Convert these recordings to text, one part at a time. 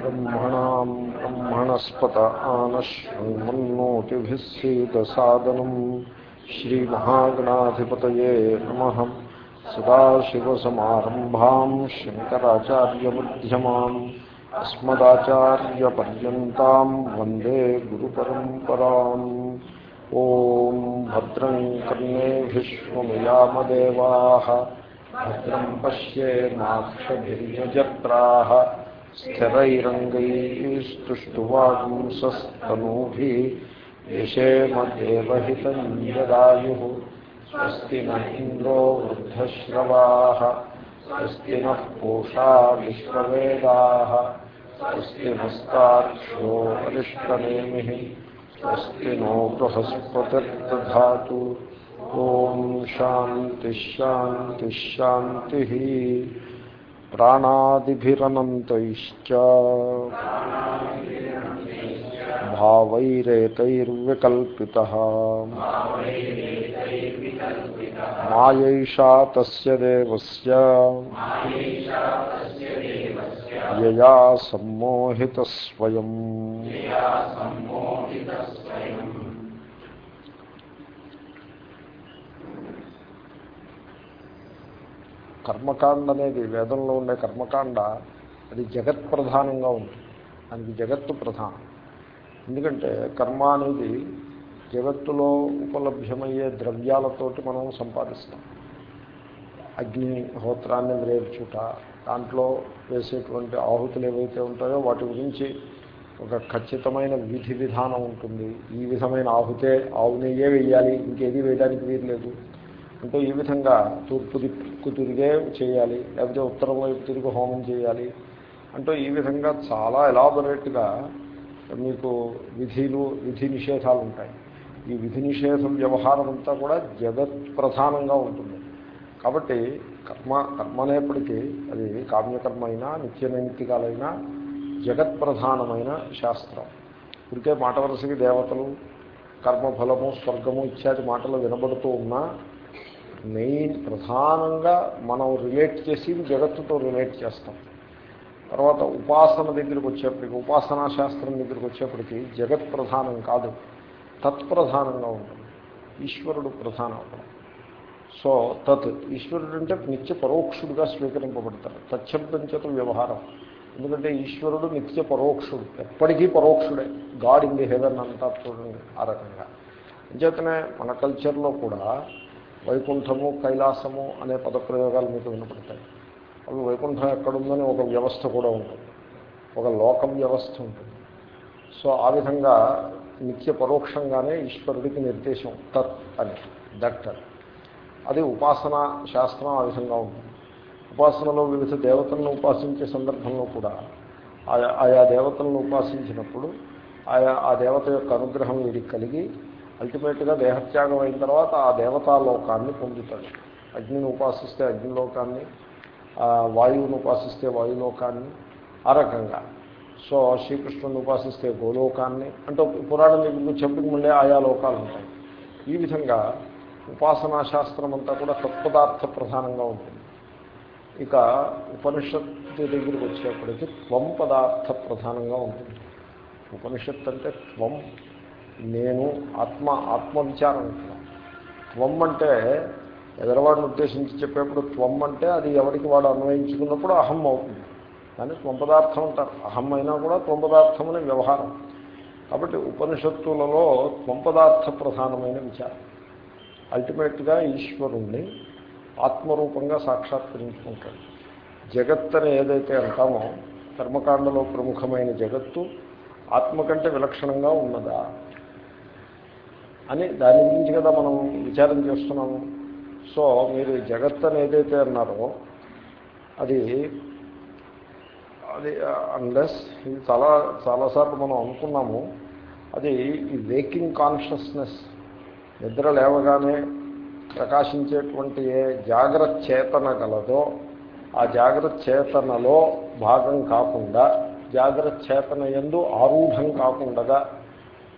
ब्रह्मणाम् ब्रह्मणस्पत आनश्वन्नोतिभिः सीतसादनम् श्रीमहागणाधिपतये नमः। सदाशिवसमारम्भाम् शङ्कराचार्यमध्यमाम् अस्मदाचार्यपर्यता वंदे गुरुपरंपरा ॐ भद्रं कर्णेभिष्वमयामदेवाः भद्रं पश्येमाक्षभिर्यजत्राः स्थिरैरङ्गैस्तुष्टुवागुंसस्तनूभिः यशेमदेवहितं यदायुः स्वस्ति न इन्द्रो वृद्धश्रवाः, स्वस्ति नः पूषा स्वस्ति नस्ताक्षो स्वस्ति नो बृहस्पतिर्दधातु। ॐ शान्तिश्शान्तिश्शान्तिः प्राणादिभिरनन्तैश्च। भावैरेतैर्विकल्पितः। మాయైషా తస్య యయా సమ్మోహిత స్వయం కర్మకాండ అనేది వేదంలో ఉండే కర్మకాండ అది జగత్ ప్రధానంగా ఉంటుంది. దానికి జగత్తు ప్రధానం. ఎందుకంటే కర్మ అనేది జగత్తులో ఉపలభ్యమయ్యే ద్రవ్యాలతోటి మనం సంపాదిస్తాం. అగ్నిహోత్రాన్ని మ్రేర్చుట దాంట్లో వేసేటువంటి ఆహుతులు ఏవైతే ఉంటాయో వాటి గురించి ఒక ఖచ్చితమైన విధి విధానం ఉంటుంది. ఈ విధమైన ఆహుతే ఆవు నెయ్యే వేయాలి ఇంకేది వేయడానికి వీరలేదు లేదు అంటే ఈ విధంగా తూర్పు దిక్కు తిరిగే చేయాలి లేకపోతే ఉత్తరం వైపు తిరిగి హోమం చేయాలి. అంటే ఈ విధంగా చాలా ఎలాబొరేట్గా మీకు విధిలు విధి నిషేధాలు ఉంటాయి. ఈ విధి నిషేధం వ్యవహారం అంతా కూడా జగత్ ప్రధానంగా ఉంటుంది. కాబట్టి కర్మ కర్మ అనేప్పటికీ అది కామ్యకర్మ అయినా నిత్య నైమిత్తికాలైనా జగత్ ప్రధానమైన శాస్త్రం. ఇప్పటికే మాట వరుసకి దేవతలు కర్మఫలము స్వర్గము ఇత్యాది మాటలు వినబడుతూ ఉన్నా మెయిన్ ప్రధానంగా మనం రిలేట్ చేసి జగత్తుతో రిలేట్ చేస్తాం. తర్వాత ఉపాసన దగ్గరికి వచ్చేప్పటికి ఉపాసనా శాస్త్రం దగ్గరికి వచ్చేప్పటికి జగత్ ప్రధానం కాదు. తత్ప్రధానంగా ఉంటుంది. ఈశ్వరుడు ప్రధానం అవ్వడం సో తత్ ఈశ్వరుడు అంటే నిత్య పరోక్షుడుగా స్వీకరింపబడతారు. తచ్చబ్దం చేత వ్యవహారం. ఎందుకంటే ఈశ్వరుడు నిత్య పరోక్షుడు ఎప్పటికీ పరోక్షుడే. గాడ్ ఇన్ ది హెవెన్ అంతా చూడండి ఆ రకంగా. అంచేతనే మన కల్చర్లో కూడా వైకుంఠము కైలాసము అనే పదప్రయోగాలు మీకు వినపడతాయి. అవి వైకుంఠం ఎక్కడుందని ఒక వ్యవస్థ కూడా ఉంటుంది. ఒక లోకం వ్యవస్థ ఉంటుంది. సో ఆ విధంగా నిత్య పరోక్షంగానే ఈశ్వరుడికి నిర్దేశం. తత్ అని. దట్ అది ఉపాసన శాస్త్రం ఆ విధంగా ఉంటుంది ఉపాసనలో వివిధ దేవతలను ఉపాసించే సందర్భంలో కూడా ఆయా ఆయా దేవతలను ఉపాసించినప్పుడు ఆయా ఆ దేవత యొక్క అనుగ్రహం వీడికి కలిగి అల్టిమేట్గా దేహత్యాగం అయిన తర్వాత ఆ దేవతాలోకాన్ని పొందుతాడు. అగ్నిని ఉపాసిస్తే అగ్నిలోకాన్ని వాయువును ఉపాసిస్తే వాయులోకాన్ని. ఆ రకంగా. సో శ్రీకృష్ణుని ఉపాసిస్తే గోలోకాన్ని అంటే పురాణం మీకు చెప్పి మళ్ళీ ఆయా లోకాలు ఉంటాయి. ఈ విధంగా ఉపాసనా శాస్త్రం అంతా కూడా తత్పదార్థ ప్రధానంగా ఉంటుంది. ఇక ఉపనిషత్తు దగ్గరికి వచ్చేప్పటికి త్వం పదార్థ ప్రధానంగా ఉంటుంది. ఉపనిషత్తు అంటే త్వం నేను ఆత్మ ఆత్మవిచారం త్వం అంటే ఎదరవాడిని ఉద్దేశించి చెప్పేప్పుడు త్వం అంటే అది ఎవరికి వాడు అన్వయించుకున్నప్పుడు అహం అవుతుంది. కానీ త్వంపదార్థం అంటారు అహం అయినా కూడా త్వంపదార్థం అనే వ్యవహారం. కాబట్టి ఉపనిషత్తులలో త్వంపదార్థ ప్రధానమైన విచారం. అల్టిమేట్గా ఈశ్వరుణ్ణి ఆత్మరూపంగా సాక్షాత్కరించుకుంటాడు. జగత్ అని ఏదైతే అంటామో కర్మకాండలో ప్రముఖమైన జగత్తు ఆత్మ కంటే విలక్షణంగా ఉన్నదా అని దాని గురించి కదా మనం విచారం చేస్తున్నాము. సో మీరు జగత్ అని ఏదైతే అన్నారో అది అది అన్లెస్ ఇది చాలా చాలాసార్లు మనం అనుకున్నాము అది ఈ వేకింగ్ కాన్షియస్నెస్ నిద్ర లేవగానే ప్రకాశించేటువంటి ఏ జాగ్రత్త చేతన గలదో ఆ జాగ్రత్త చేతనలో భాగం కాకుండా జాగ్రత్త చేతన ఎందు ఆరూఢం కాకుండా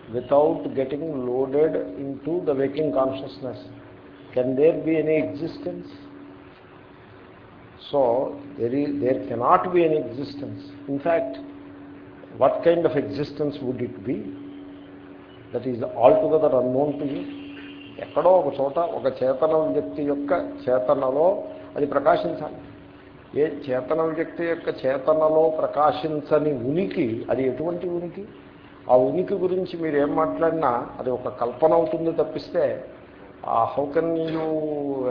without getting loaded in the waking consciousness can there be any existence so there ఈ there cannot be an existence in fact what kind of existence would it be that is altogether unknown to you ఎక్కడో ఒక చోట ఒక చేతన వ్యక్తి యొక్క చేతనలో అది ప్రకాశించాలి. ఏ చేతన వ్యక్తి యొక్క చేతనలో ప్రకాశించని ఉనికి అది ఎటువంటి ఉనికి? ఆ ఉనికి గురించి మీరు ఏం మాట్లాడినా అది ఒక కల్పన అవుతుంది తప్పిస్తే how can you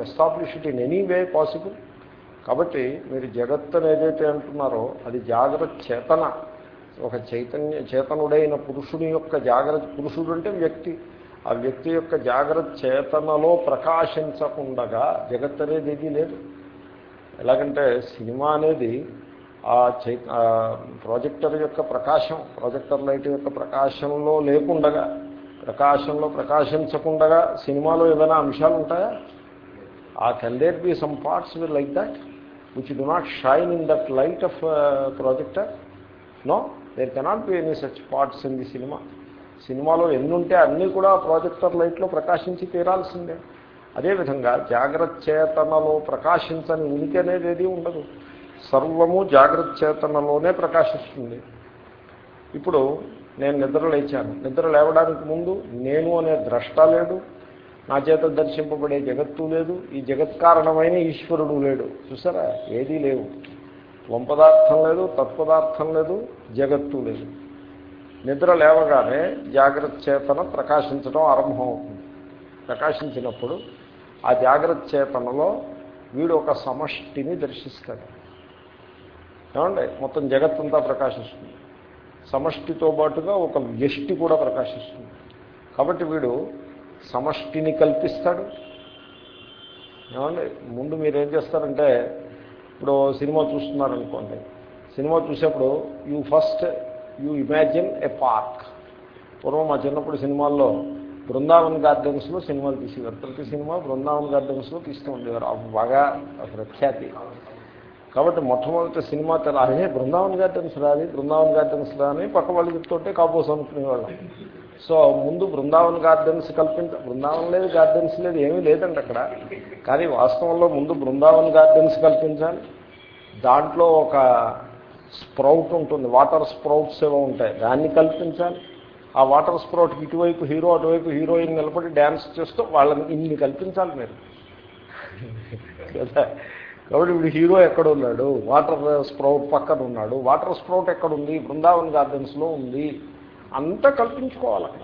establish it in any way possible కాబట్టి మీరు జగత్తు ఏదైతే అంటున్నారో అది జాగ్రత్త చేతన. ఒక చైతన్య చేతనుడైన పురుషుని యొక్క జాగ్రత్త పురుషుడు అంటే వ్యక్తి. ఆ వ్యక్తి యొక్క జాగ్రత్త చేతనలో ప్రకాశించకుండగా జగత్ అనేది ఏది లేదు. ఎలాగంటే సినిమా అనేది ఆ చై ప్రాజెక్టర్ యొక్క ప్రకాశం ప్రాజెక్టర్ లైట్ యొక్క ప్రకాశంలో లేకుండగా ప్రకాశంలో ప్రకాశించకుండగా సినిమాలో ఏదైనా అంశాలు ఉంటాయా ఆ can there be some parts will like that which do not shine in light of of projector no there cannot be any such parts in the cinema సినిమాలో ఎన్నుంటే అన్నీ కూడా ప్రాజెక్టర్ లైట్లో ప్రకాశించి తీరాల్సిందే అదేవిధంగా జాగ్రత్త చేతనలో ప్రకాశించని ఉనికి అనేది ఏది ఉండదు సర్వము జాగ్రత్త చేతనలోనే ప్రకాశిస్తుంది ఇప్పుడు నేను నిద్ర లేచాను నిద్ర లేవడానికి ముందు నేను అనే ద్రష్ట లేడు నా చేత దర్శింపబడే జగత్తు లేదు ఈ జగత్ కారణమైన ఈశ్వరుడు లేడు. చూసారా? ఏదీ లేవు. పదార్థం లేదు తత్పదార్థం లేదు జగత్తు లేదు. నిద్ర లేవగానే జాగ్రత్త చేతన ప్రకాశించడం ఆరంభం అవుతుంది ప్రకాశించినప్పుడు ఆ జాగ్రత్త చేతనలో వీడు ఒక సమష్టిని దర్శిస్తాడు. ఏమండి? మొత్తం జగత్తంతా ప్రకాశిస్తుంది. సమష్టితో పాటుగా ఒక వ్యష్టి కూడా ప్రకాశిస్తుంది. కాబట్టి వీడు సమష్టిని కల్పిస్తాడు. ఏమండి? ముందు మీరు ఏం చేస్తారంటే ఇప్పుడు సినిమా చూస్తున్నారనుకోండి. Cinema చూసేప్పుడు you first you imagine a park పూర్వం మా చిన్నప్పుడు సినిమాల్లో బృందావన్ గార్డెన్స్లో సినిమాలు తీసేవారు. ప్రతి సినిమా బృందావన్ గార్డెన్స్లో తీస్తూ ఉండేవారు. అవి బాగా ప్రఖ్యాతి. కాబట్టి మొట్టమొదటి సినిమా తెర అదే బృందావన్ గార్డెన్స్ రాది. బృందావన్ గార్డెన్స్ రాని పక్క వాళ్ళు చెప్తుంటే కాపోసం అనుకునేవాళ్ళం సో ముందు బృందావన్ గార్డెన్స్ కల్పించ బృందావన్ లేదు గార్డెన్స్ లేదు ఏమీ లేదండి అక్కడ. కానీ వాస్తవంలో ముందు బృందావన్ గార్డెన్స్ కల్పించాలి. దాంట్లో ఒక స్ప్రౌట్ ఉంటుంది వాటర్ స్ప్రౌట్స్ ఏవో ఉంటాయి దాన్ని కల్పించాలి. ఆ వాటర్ స్ప్రౌట్కి ఇటువైపు హీరో అటువైపు హీరోయిన్ నిలబడి డ్యాన్స్ చేస్తూ వాళ్ళని ఇన్ని కల్పించాలి మీరు. కదా? కాబట్టి ఇప్పుడు హీరో ఎక్కడ ఉన్నాడు? వాటర్ స్ప్రౌట్ పక్కన ఉన్నాడు. వాటర్ స్ప్రౌట్ ఎక్కడుంది బృందావన్ గార్డెన్స్లో ఉంది. అంతా కల్పించుకోవాలి అక్కడ.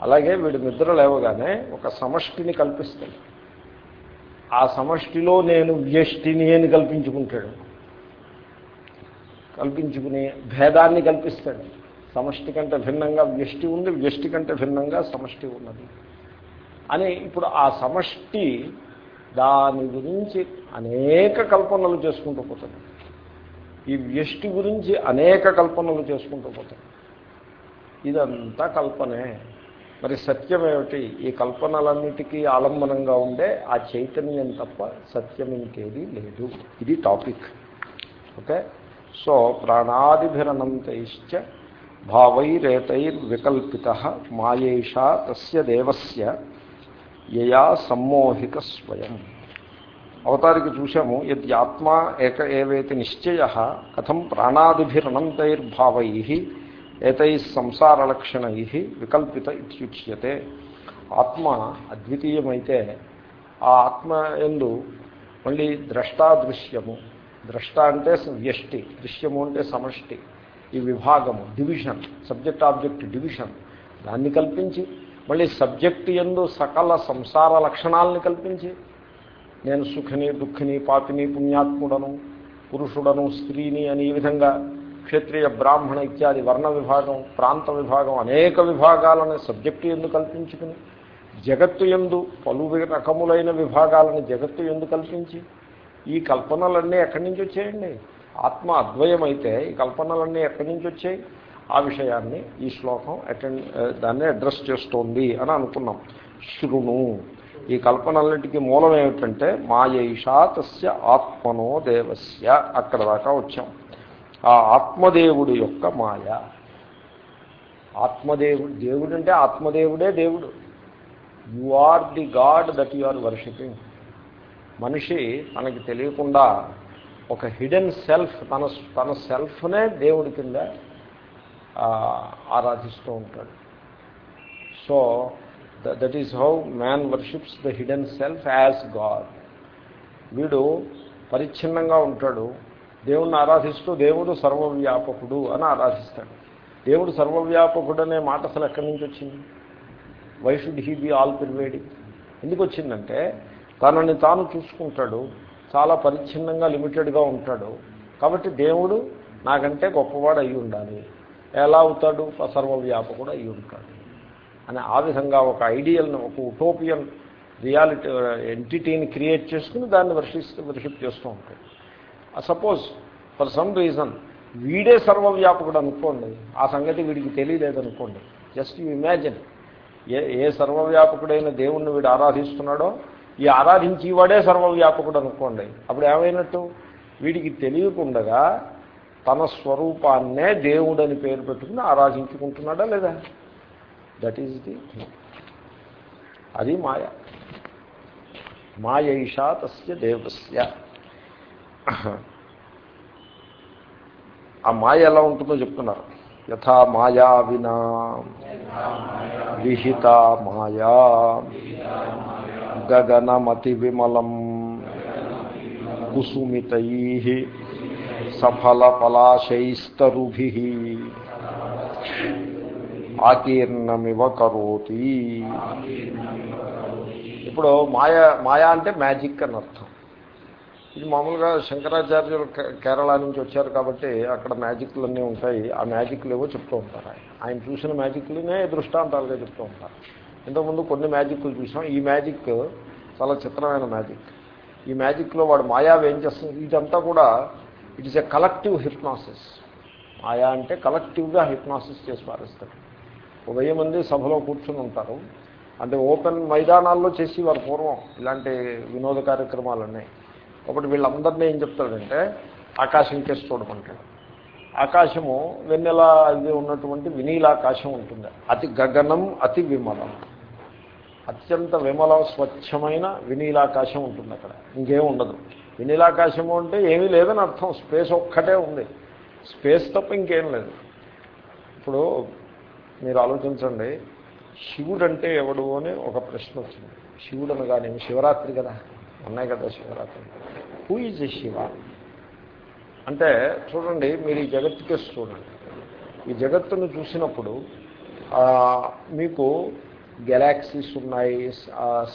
అలాగే వీడు నిద్ర లేవగానే ఒక సమష్టిని కల్పిస్తాడు. ఆ సమష్టిలో నేను వ్యష్టిని అని కల్పించుకుంటాడు. కల్పించుకుని భేదాన్ని కల్పిస్తాడు. సమష్టి కంటే భిన్నంగా వ్యష్టి ఉంది వ్యష్టి కంటే భిన్నంగా సమష్టి ఉన్నది. అని ఇప్పుడు ఆ సమష్టి దాని గురించి అనేక కల్పనలు చేసుకుంటూ పోతాడు. ఈ వ్యష్టి గురించి అనేక కల్పనలు చేసుకుంటూ పోతాడు. ఇదంతా కల్పనే. మరి సత్యం ఏమిటి ఈ కల్పనలన్నిటికీ ఆలంబనంగా ఉండే ఆ చైతన్యం తప్ప సత్యం ఇంకేది లేదు. ఇది టాపిక్. ఓకే? సో ప్రాణాదిభిరణంతైశ్చ భావైరేతైర్వికల్పిత మాయేషా తస్య దేవస్య యయా సమ్మోహిత స్వయం. అవతారికి చూసాము యద్యాత్మా ఏక ఏవేతి నిశ్చయ కథం ప్రాణాదిభిరణంతైర్భావై ఏతై సంసారలక్షణై వికల్పిత ఇత్యుచ్యతే. ఆత్మ అద్వితీయమైతే ఆ ఆత్మ ఎందు మళ్ళీ ద్రష్టాదృశ్యము ద్రష్ట అంటే వ్యష్టి దృశ్యము అంటే సమష్టి. ఈ విభాగము డివిజన్ సబ్జెక్ట్ ఆబ్జెక్ట్ డివిజన్. దాన్ని కల్పించి మళ్ళీ సబ్జెక్ట్ ఎందు సకల సంసార లక్షణాలని కల్పించి నేను సుఖిని దుఃఖిని పాపిని పుణ్యాత్ముడను పురుషుడను స్త్రీని అని ఈ విధంగా క్షత్రియ బ్రాహ్మణ ఇత్యాది వర్ణ విభాగం ప్రాంత విభాగం అనేక విభాగాలను సబ్జెక్టు ఎందు కల్పించుకుని జగత్తు ఎందు పలు రకములైన విభాగాలను జగత్తు ఎందు కల్పించి ఈ కల్పనలన్నీ ఎక్కడి నుంచి వచ్చాయండి? ఆత్మ అద్వయమైతే ఈ కల్పనలన్నీ ఎక్కడి నుంచి వచ్చాయి? ఆ విషయాన్ని ఈ శ్లోకం అటెండ్ దాన్ని అడ్రస్ చేస్తోంది అని అనుకున్నాం. శృణు. ఈ కల్పనలన్నిటికీ మూలం ఏమిటంటే మాయైషా తస్య ఆత్మనో దేవస్య అక్కడ దాకా వచ్చాం. ఆ ఆత్మదేవుడు యొక్క మాయ. ఆత్మదేవుడు దేవుడు అంటే ఆత్మదేవుడే దేవుడు. You are the God that you are worshipping మనిషి తనకి తెలియకుండా ఒక హిడెన్ సెల్ఫ్ తన తన సెల్ఫ్నే దేవుడి కింద ఆరాధిస్తూ ఉంటాడు. So that is how man worships the hidden self as God వీడు పరిచ్ఛిన్నంగా ఉంటాడు. దేవుణ్ణి ఆరాధిస్తూ దేవుడు సర్వవ్యాపకుడు అని ఆరాధిస్తాడు. దేవుడు సర్వవ్యాపకుడు అనే మాట అసలు ఎక్కడి నుంచి వచ్చింది? Why should he be all pervading ఎందుకు వచ్చిందంటే తనని తాను చూసుకుంటాడు చాలా పరిచ్ఛిన్నంగా లిమిటెడ్గా ఉంటాడు. కాబట్టి దేవుడు నాకంటే గొప్పవాడు అయి ఉండాలి. ఎలా అవుతాడు? సర్వవ్యాపకుడు అయి ఉంటాడు. అని ఆ విధంగా ఒక ఐడియల్ని ఒక ఉటోపియన్ రియాలిటీ ఎంటిటీని క్రియేట్ చేసుకుని దాన్ని వర్షిస్తూ వర్షిప్ చేస్తూ ఉంటాడు. సపోజ్ ఫర్ సమ్ రీజన్ వీడే సర్వవ్యాపకుడు అనుకోండి. ఆ సంగతి వీడికి తెలియలేదనుకోండి just you imagine a a సర్వవ్యాపకుడైన దేవుణ్ణి వీడు ఆరాధిస్తున్నాడో ఈ ఆరాధించి వాడే సర్వవ్యాపకుడు అనుకోండి. అప్పుడు ఏమైనట్టు? వీడికి తెలియకుండగా తన స్వరూపాన్నే దేవుడని పేరు పెట్టుకుని ఆరాధించుకుంటున్నాడా లేదా? దట్ ఈజ్ ది అది మాయ. మాయైషా తస్య దేవస్య. ఆ మాయ ఎలా ఉంటుందో చెప్తున్నారు యథా మాయా వినా. విహిత మాయా. గగనమతి విమలం. కుసుమితై. సఫల పలాశైస్తరుభి ఆకీర్ణమివ కరోతి. ఇప్పుడు మాయ మాయా అంటే మ్యాజిక్ అని అర్థం. ఇది మామూలుగా శంకరాచార్యులు కేరళ నుంచి వచ్చారు కాబట్టి అక్కడ మ్యాజిక్లు అన్నీ ఉంటాయి. ఆ మ్యాజిక్లు ఏవో చెప్తూ ఉంటారు. ఆయన ఆయన చూసిన మ్యాజిక్లనే దృష్టాంతాలుగా చెప్తూ ఉంటారు. ఇంతకుముందు కొన్ని మ్యాజిక్లు చూసాం. ఈ మ్యాజిక్ చాలా చిత్రమైన మ్యాజిక్. ఈ మ్యాజిక్లో వాడు మాయావి ఏం చేస్తుంది? ఇదంతా కూడా it is a collective hypnosis మాయా అంటే కలెక్టివ్గా హిప్నాసిస్ చేసి పారేస్తాడు. ఒక వెయ్యి మంది సభలో కూర్చుని ఉంటారు. అంటే ఓపెన్ మైదానాల్లో చేసి వారు పూర్వం ఇలాంటి వినోద కార్యక్రమాలన్నీ కాబట్టి వీళ్ళందరినీ ఏం చెప్తాడంటే ఆకాశం కేసు చూడమంటాడు ఆకాశము వెన్నెల ఇది ఉన్నటువంటి వినీలాకాశం ఉంటుంది. అతి గగనం అతి విమలం. అత్యంత విమల స్వచ్ఛమైన వినీలాకాశం ఉంటుంది అక్కడ. ఇంకేం ఉండదు. వినీలాకాశము అంటే ఏమీ లేదని అర్థం. స్పేస్ ఒక్కటే ఉంది. స్పేస్ తప్ప ఇంకేం లేదు. ఇప్పుడు మీరు ఆలోచించండి. శివుడు అంటే ఎవడు అని ఒక ప్రశ్న వచ్చింది. శివుడు అనగానే శివరాత్రి కదా. ఉన్నాయి కదా శివరాత్రి. హూ ఈజ్ శివ అంటే చూడండి మీరు ఈ జగత్తుకేసి చూడండి. ఈ జగత్తును చూసినప్పుడు మీకు గెలాక్సీస్ ఉన్నాయి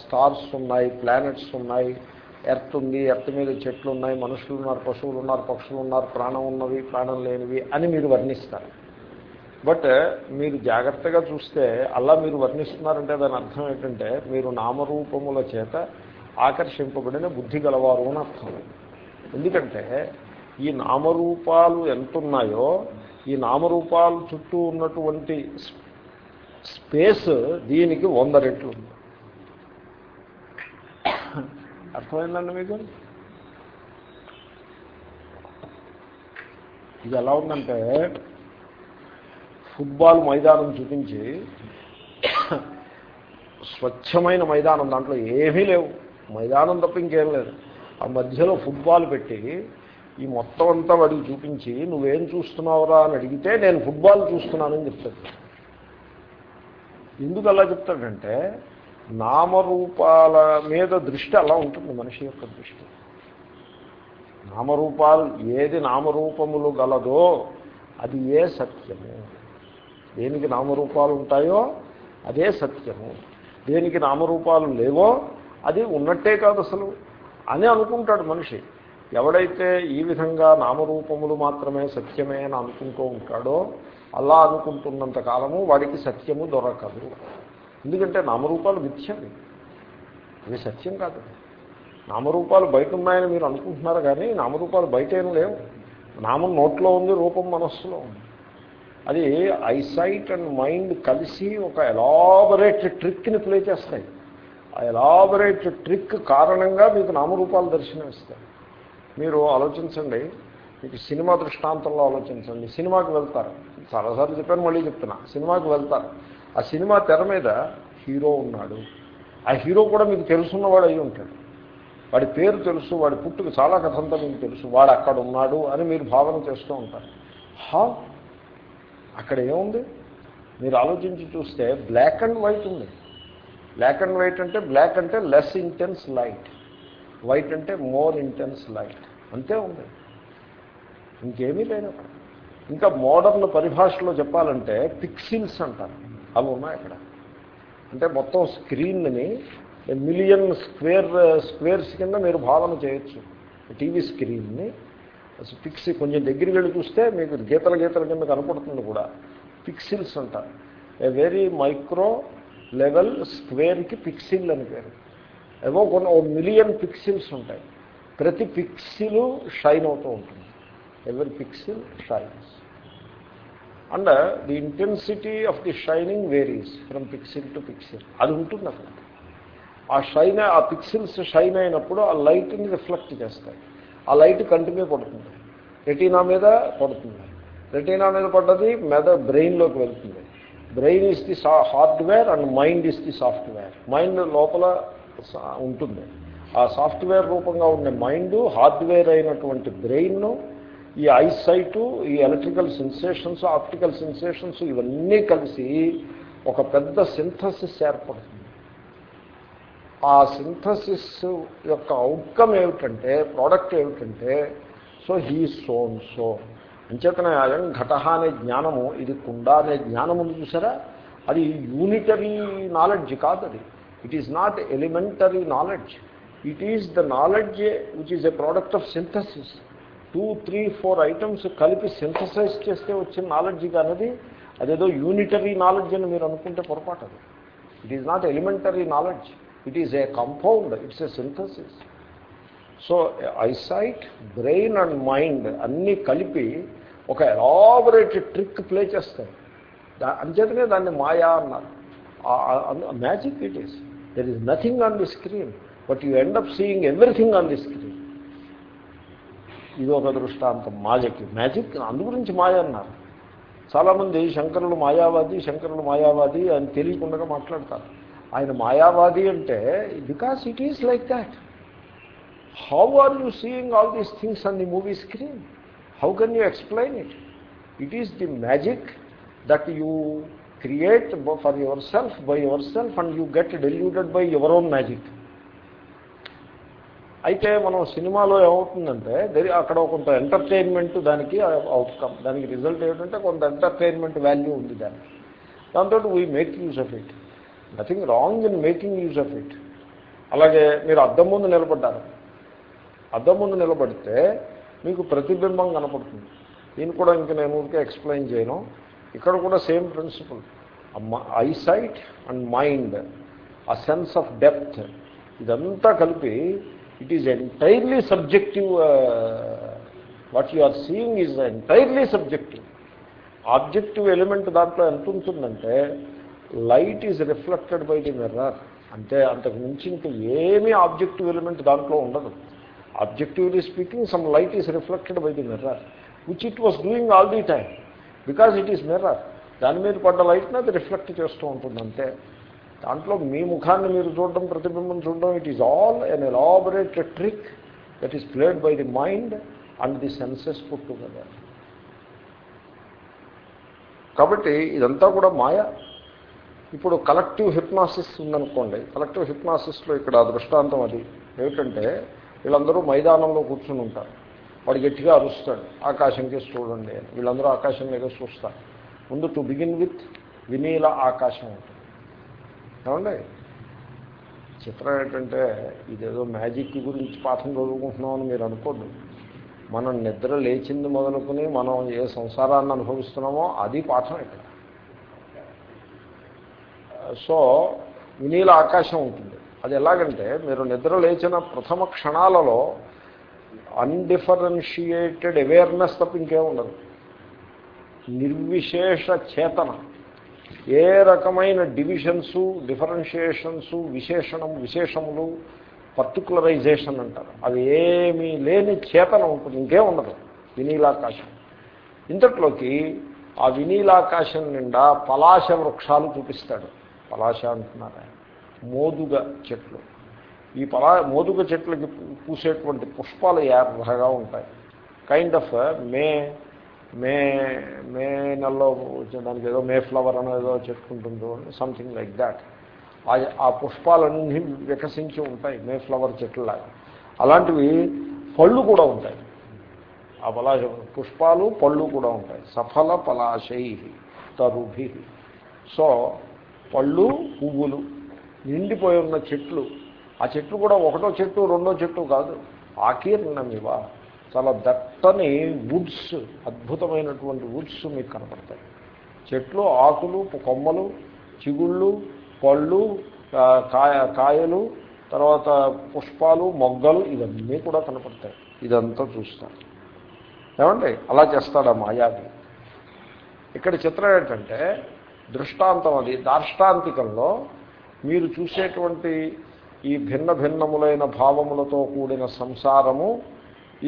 స్టార్స్ ఉన్నాయి ప్లానెట్స్ ఉన్నాయి. ఎర్త్ ఉంది ఎర్త్ మీద చెట్లు ఉన్నాయి మనుషులు ఉన్నారు పశువులు ఉన్నారు పక్షులు ఉన్నారు ప్రాణం ఉన్నవి ప్రాణం లేనివి అని మీరు వర్ణిస్తారు. బట్ మీరు జాగ్రత్తగా చూస్తే అలా మీరు వర్ణిస్తున్నారంటే దాని అర్థం ఏంటంటే మీరు నామరూపముల చేత ఆకర్షింపబడిన బుద్ధి గలవారు అని అర్థం. ఎందుకంటే ఈ నామరూపాలు ఎంతున్నాయో ఈ నామరూపాలు చుట్టూ ఉన్నటువంటి స్పేస్ దీనికి వంద రెట్లు ఉంది. అర్థమైందండి మీకు? ఇది ఎలా ఉందంటే ఫుట్బాల్ మైదానం చూపించి స్వచ్ఛమైన మైదానం దాంట్లో ఏమీ లేవు. మైదానం తప్ప ఇంకేం లేదు. ఆ మధ్యలో ఫుట్బాల్ పెట్టి ఈ మొత్తం అంతా వాడికి చూపించి నువ్వేం చూస్తున్నావురా? అని అడిగితే నేను ఫుట్బాల్ చూస్తున్నానని చెప్తాడు. ఎందుకు అలా చెప్తాడంటే నామరూపాల మీద దృష్టి అలా ఉంటుంది మనిషి యొక్క దృష్టి. నామరూపాలు ఏది నామరూపములు గలదో అది ఏ సత్యము. దేనికి నామరూపాలు ఉంటాయో అదే సత్యము. దేనికి నామరూపాలు లేవో అది ఉన్నట్టే కాదు అసలు అని అనుకుంటాడు మనిషి. ఎవడైతే ఈ విధంగా నామరూపములు మాత్రమే సత్యమే అని అనుకుంటూ ఉంటాడో అలా అనుకుంటున్నంత కాలము వాడికి సత్యము దొరకదు. ఎందుకంటే నామరూపాలు మిథ్యవి. ఇవి సత్యం కాదు. నామరూపాలు బయట ఉన్నాయని మీరు అనుకుంటున్నారు కానీ నామరూపాలు బయట ఏం లేవు. నామం నోట్లో ఉంది రూపం మనస్సులో ఉంది. అది ఐసైట్ అండ్ మైండ్ కలిసి ఒక ఎలాబరేట్ ట్రిక్ని ప్లే చేస్తాయి. ఆ ఎలాబరేట్ ట్రిక్ కారణంగా మీకు నామరూపాలు దర్శనమిస్తాయి మీరు ఆలోచించండి. మీకు సినిమా దృష్టాంతంలో ఆలోచించండి. సినిమాకి వెళ్తారు. చాలాసార్లు చెప్పాను మళ్ళీ చెప్తున్నా. సినిమాకి వెళ్తారు. ఆ సినిమా తెర మీద హీరో ఉన్నాడు. ఆ హీరో కూడా మీకు తెలుసున్నవాడు అయి ఉంటాడు. వాడి పేరు తెలుసు వాడి పుట్టుకు చాలా కథంతా మీకు తెలుసు. వాడు అక్కడ ఉన్నాడు అని మీరు భావన చేస్తూ ఉంటారు. హా? అక్కడ ఏముంది? మీరు ఆలోచించి చూస్తే బ్లాక్ అండ్ వైట్ ఉంది. బ్లాక్ అండ్ వైట్ అంటే బ్లాక్ అంటే లెస్ ఇంటెన్స్ లైట్ వైట్ అంటే మోర్ ఇంటెన్స్ లైట్ అంతే ఉంది. ఇంకేమీ లేదు. అక్కడ ఇంకా మోడర్న్ పరిభాషలో చెప్పాలంటే పిక్సిల్స్ అంటారు. అవి ఉన్నాయి అక్కడ. అంటే మొత్తం స్క్రీన్ని మిలియన్ స్క్వేర్ స్క్వేర్స్ కింద మీరు భావన చేయొచ్చు. టీవీ స్క్రీన్ని పిక్సి కొంచెం దగ్గరికి వెళ్ళి చూస్తే మీకు గీతల గీతల కింద కనపడుతుంది కూడా. పిక్సిల్స్ అంటారు. ఏ వెరీ మైక్రో లెవెల్ స్క్వేర్కి పిక్సిల్ అని పేరు. ఏవో కొన్ని ఓ మిలియన్ పిక్సిల్స్ ఉంటాయి. ప్రతి పిక్సిల్ షైన్ అవుతూ ఉంటుంది. ఎవరి pixel? Shines. And the intensity of the shining varies from pixel to pixel. అది ఉంటుంది అక్కడ. ఆ షైన్ ఆ పిక్సిల్స్ షైన్ అయినప్పుడు ఆ లైట్ని రిఫ్లెక్ట్ చేస్తాయి. ఆ లైట్ కంటిన్యూ పడుతుంది. రెటీనా మీద పడుతుంది. రెటీనా మీద పడ్డది మెద బ్రెయిన్లోకి వెళ్తుంది. Brain is the hardware and mind is the software mind లోపల ఉంటుంది. ఆ సాఫ్ట్వేర్ రూపంగా ఉన్న మైండ్ హార్డ్వేర్ అయినటువంటి బ్రెయిన్ ఈ ఐసైటు ఈ ఎలక్ట్రికల్ సెన్సేషన్స్ ఆప్టికల్ సెన్సేషన్స్ ఇవన్నీ కలిసి ఒక పెద్ద సింథసిస్ ఏర్పడుతుంది. ఆ సింథసిస్ యొక్క అవుట్కమ్ ఏమిటంటే ప్రోడక్ట్ ఏమిటంటే సో హీ సోన్ సో అంచేతనే అయం ఘట అనే జ్ఞానము ఇది కుండ అనే జ్ఞానము చూసారా? అది యూనిటరీ నాలెడ్జ్ కాదు అది. It is not elementary knowledge it is the knowledge which is a product of synthesis two three four items కలిపి సింథసైజ్ చేస్తే వచ్చిన నాలెడ్జ్ కానది అదేదో యూనిటరీ నాలెడ్జ్ అని మీరు అనుకుంటే పొరపాటు అది. It is not elementary knowledge it is a compound it's a synthesis so eyesight brain and mind అన్నీ కలిపి ఒక ఎలాబరేట్ ట్రిక్ ప్లే చేస్తాయి. దా అంచేతనే దాన్ని మాయా అన్నారు. Magic it is there is nothing on the screen but you end up seeing everything on the screen ఇది ఒక దృష్టాంతం మాజిక్ మ్యాజిక్ అందు గురించి మాయ అన్నారు. చాలామంది శంకరులు మాయావాది శంకరులు మాయావాది అని తెలియకుండా మాట్లాడతారు. ఆయన మాయావాది అంటే because it is like that how are you seeing all these things on the movie screen how can you explain it it is the magic that you create for yourself by yourself and you get deluded by your own magic అయితే మనం సినిమాలో ఏమవుతుందంటే అక్కడ కొంత entertainment దానికి outcome దానికి result ఏమిటంటే కొంత ఎంటర్టైన్మెంట్ వాల్యూ ఉంది దానికి. దాంతో we make use of it nothing wrong in making use of it అలాగే మీరు అద్దం ముందు నిలబడ్డారు. అద్దం ముందు నిలబడితే మీకు ప్రతిబింబం కనపడుతుంది. దీన్ని కూడా ఇంక నేను ఊరికే ఎక్స్ప్లెయిన్ చేయను. ఇక్కడ కూడా same principle eyesight and mind ఆ సెన్స్ ఆఫ్ డెప్త్ ఇదంతా కలిపి it is entirely subjective what you are seeing is entirely subjective objective element దాంట్లో ఎంత ఉంటుందంటే light is reflected by the mirror అంటే అంతకు మించి ఇంకా ఏమీ ఆబ్జెక్టివ్ ఎలిమెంట్ దాంట్లో ఉండదు. Objectively speaking some light is reflected by the mirror which it was doing all the time because it is mirror దాని మీద పడ్డ లైట్ని అది రిఫ్లెక్ట్ చేస్తూ ఉంటుంది అంతే. దాంట్లో మీ ముఖాన్ని మీరు చూడడం ప్రతిబింబం చూడడం it is all an elaborate trick that is played by the mind and the senses put together కాబట్టి ఇదంతా కూడా మాయ. ఇప్పుడు కలెక్టివ్ హిప్నాసిస్ ఉందనుకోండి. కలెక్టివ్ హిప్నాసిస్లో ఇక్కడ దృష్టాంతం అది. ఏమిటంటే వీళ్ళందరూ మైదానంలో కూర్చుని ఉంటారు. వాడు గట్టిగా అరుస్తాడు ఆకాశం చూడండి అని. వీళ్ళందరూ ఆకాశం మీద చూస్తారు. ముందు టు బిగిన్ విత్ వినీల ఆకాశం ఉంటుంది. ఏమండి? చిత్రం ఏంటంటే ఇదేదో మ్యాజిక్ గురించి పాఠం చదువుకుంటున్నామని మీరు అనుకోండి మనం నిద్ర లేచింది మొదలుకొని మనం ఏ సంసారాన్ని అనుభవిస్తున్నామో అది పాఠం ఇక్కడ. సో వినీల ఆకాశం ఉంటుంది. అది ఎలాగంటే మీరు నిద్ర లేచిన ప్రథమ క్షణాలలో అన్డిఫరెన్షియేటెడ్ అవేర్నెస్ తప్ప ఇంకేం ఉండదు. నిర్విశేష చేతన. ఏ రకమైన డివిజన్సు డిఫరెన్షియేషన్సు విశేషణం విశేషములు పర్టికులరైజేషన్ అంటారు. అవి ఏమీ లేని చేతన ఉంటుంది ఇంకే ఉండదు. వినీలాకాశం. ఇంతట్లోకి ఆ వినీలాకాశం నిండా పలాశ వృక్షాలు చూపిస్తాడు. పలాశ అంటున్నారు ఆయన. మోదుగ చెట్లు. ఈ పలా మోదుగ చెట్లకి పూసేటువంటి పుష్పాలు ఎర్రగా ఉంటాయి. Kind of uh, May May May నెలలో దానికి ఏదో మే ఫ్లవర్ అని ఏదో చెట్టుకుంటుందో సంథింగ్ లైక్ దాట్ ఆ పుష్పాలన్నీ వికసించి ఉంటాయి మే ఫ్లవర్ చెట్లలాగా అలాంటివి పళ్ళు కూడా ఉంటాయి. ఆ పలాశ పుష్పాలు పళ్ళు కూడా ఉంటాయి. సఫల పలాశై తరుభి. సో పళ్ళు పువ్వులు నిండిపోయి ఉన్న చెట్లు. ఆ చెట్లు కూడా ఒకటో చెట్టు రెండో చెట్టు కాదు. ఆకీర్ణమివ చాలా దట్టని వుడ్స్ అద్భుతమైనటువంటి వుడ్స్ మీకు కనపడతాయి. చెట్లు ఆకులు కొమ్మలు చిగుళ్ళు పళ్ళు కాయ కాయలు తర్వాత పుష్పాలు మొగ్గలు ఇవన్నీ కూడా కనపడతాయి. ఇదంతా చూస్తాను ఏమండి? అలా చేస్తాడా మాయావి? ఇక్కడ చిత్రం ఏంటంటే దృష్టాంతం అది. దార్ష్టాంతికంలో మీరు చూసేటువంటి ఈ భిన్న భిన్నములైన భావములతో కూడిన సంసారము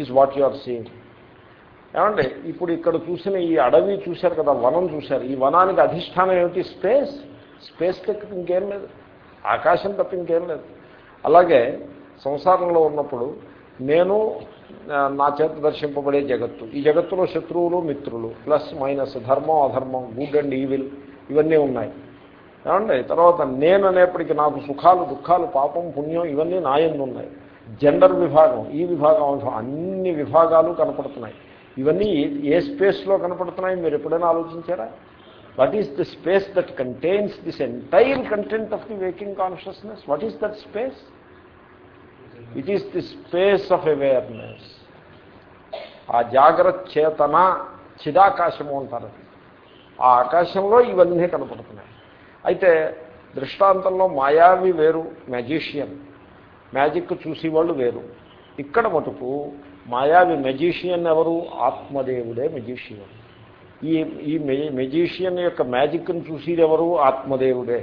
is what you are seeing ఏమండి? ఇప్పుడు ఇక్కడ చూసిన ఈ అడవి చూశారు కదా వనం చూశారు. ఈ వనానికి అధిష్టానం ఏమిటి? స్పేస్ స్పేస్ తప్ప ఇంకేం లేదు. ఆకాశం తప్ప ఇంకేం లేదు. అలాగే సంసారంలో ఉన్నప్పుడు నేను నా చేత దర్శింపబడే జగత్తు. ఈ జగత్తులో శత్రువులు మిత్రులు ప్లస్ మైనస్ ధర్మం అధర్మం గుడ్ అండ్ ఈవిల్ ఇవన్నీ ఉన్నాయి. ఏమండి తర్వాత నేను అనేప్పటికీ నాకు సుఖాలు దుఃఖాలు పాపం పుణ్యం ఇవన్నీ నాయందు ఉన్నాయి. జెండర్ విభాగం ఈ విభాగం అన్ని విభాగాలు కనపడుతున్నాయి. ఇవన్నీ ఏ స్పేస్లో కనపడుతున్నాయి మీరు ఎప్పుడైనా ఆలోచించారా? What is the space that contains this entire content of the waking consciousness what is that space it is the space of awareness ఆ జాగ్రత్త చేతన చిదాకాశము అంటారు ఆ ఆకాశంలో ఇవన్నీ కనపడుతున్నాయి. అయితే దృష్టాంతంలో మాయావి వేరు మ్యాజిషియన్ మ్యాజిక్ చూసేవాళ్ళు వేరు. ఇక్కడ మటుకు మాయావి మెజీషియన్ ఎవరు? ఆత్మదేవుడే మెజీషియన్ ఈ ఈ మెజీషియన్ యొక్క మ్యాజిక్ని చూసేది ఎవరు? ఆత్మదేవుడే.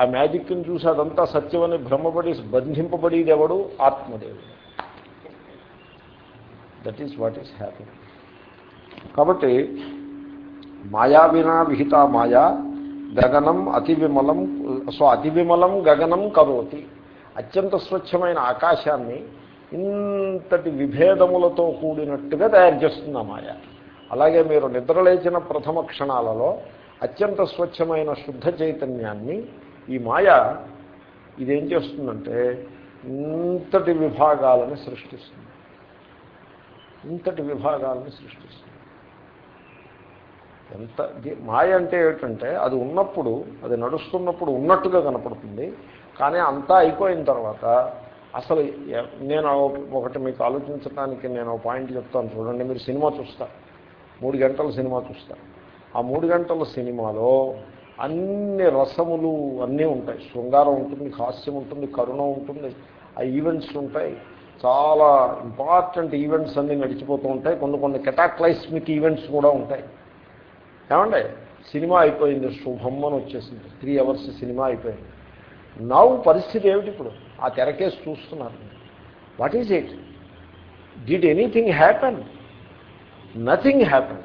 ఆ మ్యాజిక్ని చూసి అదంతా సత్యమని భ్రమపడి బంధింపబడేది ఎవడు ఆత్మదేవుడు. That is what is happy కాబట్టి మాయావినా విహిత మాయా గగనం అతివిమలం సో అతివిమలం గగనం కరోతి. అత్యంత స్వచ్ఛమైన ఆకాశాన్ని ఇంతటి విభేదములతో కూడినట్టుగా తయారు చేస్తుంది మాయ. అలాగే మీరు నిద్రలేచిన ప్రథమ క్షణాలలో అత్యంత స్వచ్ఛమైన శుద్ధ చైతన్యాన్ని ఈ మాయ ఇదేం చేస్తుందంటే ఇంతటి విభాగాలను సృష్టిస్తుంది. ఇంతటి విభాగాలను సృష్టిస్తుంది. ఎంత మాయ అంటే ఏమిటంటే అది ఉన్నప్పుడు అది నడుస్తున్నప్పుడు ఉన్నట్టుగా కనపడుతుంది. కానీ అంతా అయిపోయిన తర్వాత అసలు నేను ఒకటి మీకు ఆలోచించడానికి నేను పాయింట్ చెప్తాను. చూడండి మీరు సినిమా చూస్తారు మూడు గంటల సినిమా చూస్తారు ఆ మూడు గంటల సినిమాలో అన్ని రసములు అన్నీ ఉంటాయి. శృంగారం ఉంటుంది హాస్యం ఉంటుంది కరుణ ఉంటుంది ఆ ఈవెంట్స్ ఉంటాయి. చాలా ఇంపార్టెంట్ ఈవెంట్స్ అన్నీ నడిచిపోతూ ఉంటాయి. కొన్ని కొన్ని కెటాక్లైస్మిక్ ఈవెంట్స్ కూడా ఉంటాయి. ఏమండి? సినిమా అయిపోయింది శుభం అని వచ్చేసింది. త్రీ అవర్స్ సినిమా అయిపోయింది. నవ్వు పరిస్థితి ఏమిటి ఇప్పుడు? ఆ తెరకేసి చూస్తున్నారు. What is it did anything happen nothing happen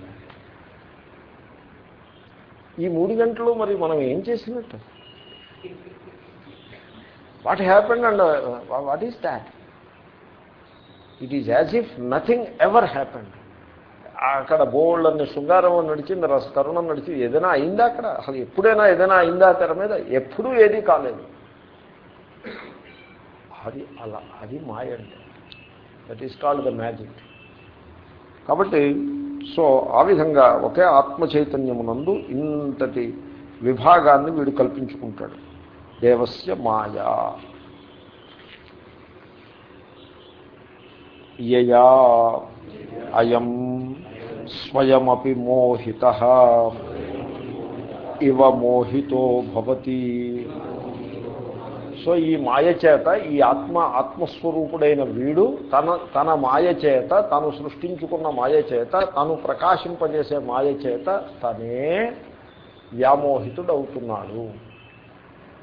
ఈ మూడు గంటలు మరి మనం ఏం చేసినట్టు? What happen and what is that it is as if nothing ever happened అక్కడ బోల్డ్ అన్ని శృంగారం నడిచింది రస కరుణం నడిచి ఏదైనా అయిందా అక్కడ? అసలు ఎప్పుడైనా ఏదైనా అయిందా తెర మీద? ఎప్పుడూ ఏదీ కాలేదు. అది అలా అది మాయ అంటే that is called the magic కాబట్టి సో ఆ విధంగా ఒకే ఆత్మ చైతన్యమునందు ఇంతటి విభాగాన్ని వీడు కల్పించుకుంటాడు. దేవస్య మాయా. యయా. అయం. స్వయమపి మోహిత ఇవ మోహితో భవతి. సో ఈ మాయ చేత ఈ ఆత్మ ఆత్మస్వరూపుడైన వీడు తన తన మాయ చేత తను సృష్టించుకున్న మాయ చేత తను ప్రకాశింపజేసే మాయ చేత తనే వ్యామోహితుడవుతున్నాడు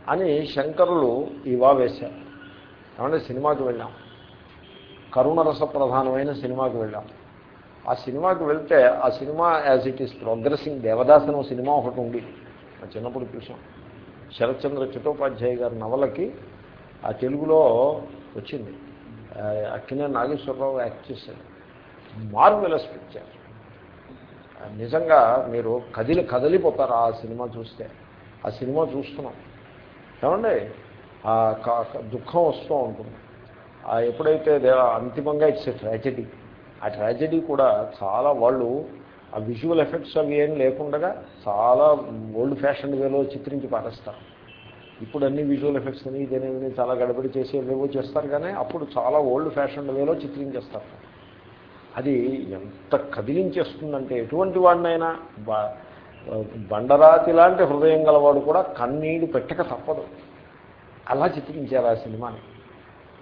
అని శంకరులు ఇవా వేశారు. ఏమంటే సినిమాకి వెళ్ళాం. కరుణరస ప్రధానమైన సినిమాకి వెళ్ళాం. ఆ సినిమాకి వెళ్తే ఆ cinema as it is progressing దేవదాసనం cinema ఒకటి ఉంది. చిన్నప్పుడు చూసాం. శరత్చంద్ర చట్టోపాధ్యాయ గారి నవలకి ఆ తెలుగులో వచ్చింది. అక్కినే నాగేశ్వరరావు యాక్ట్ చేశాడు మార్వెలస్ పిక్చర్. నిజంగా మీరు కదిలి కదిలిపోతారు ఆ సినిమా చూస్తే. ఆ సినిమా చూస్తున్నాం. ఏమండి? దుఃఖం వస్తూ ఉంటుంది. ఎప్పుడైతే అంతిమంగా ఇట్స్ ఎ ట్రాజడీ. ఆ ట్రాజడీ కూడా చాలా వాళ్ళు ఆ విజువల్ ఎఫెక్ట్స్ అవి ఏం లేకుండా చాలా ఓల్డ్ ఫ్యాషన్ వేలో చిత్రించి పారేస్తారు. ఇప్పుడు అన్ని విజువల్ ఎఫెక్ట్స్ అని ఇదేనేవి చాలా గడబడి చేసి ఏవేవో చేస్తారు కానీ అప్పుడు చాలా ఓల్డ్ ఫ్యాషన్ వేలో చిత్రించేస్తారు. అది ఎంత కదిలించేస్తుందంటే ఎటువంటి వాడినైనా బండరాతి లాంటి హృదయం గలవాడు కూడా కన్నీడు పెట్టక తప్పదు. అలా చిత్రించారు ఆ సినిమాని.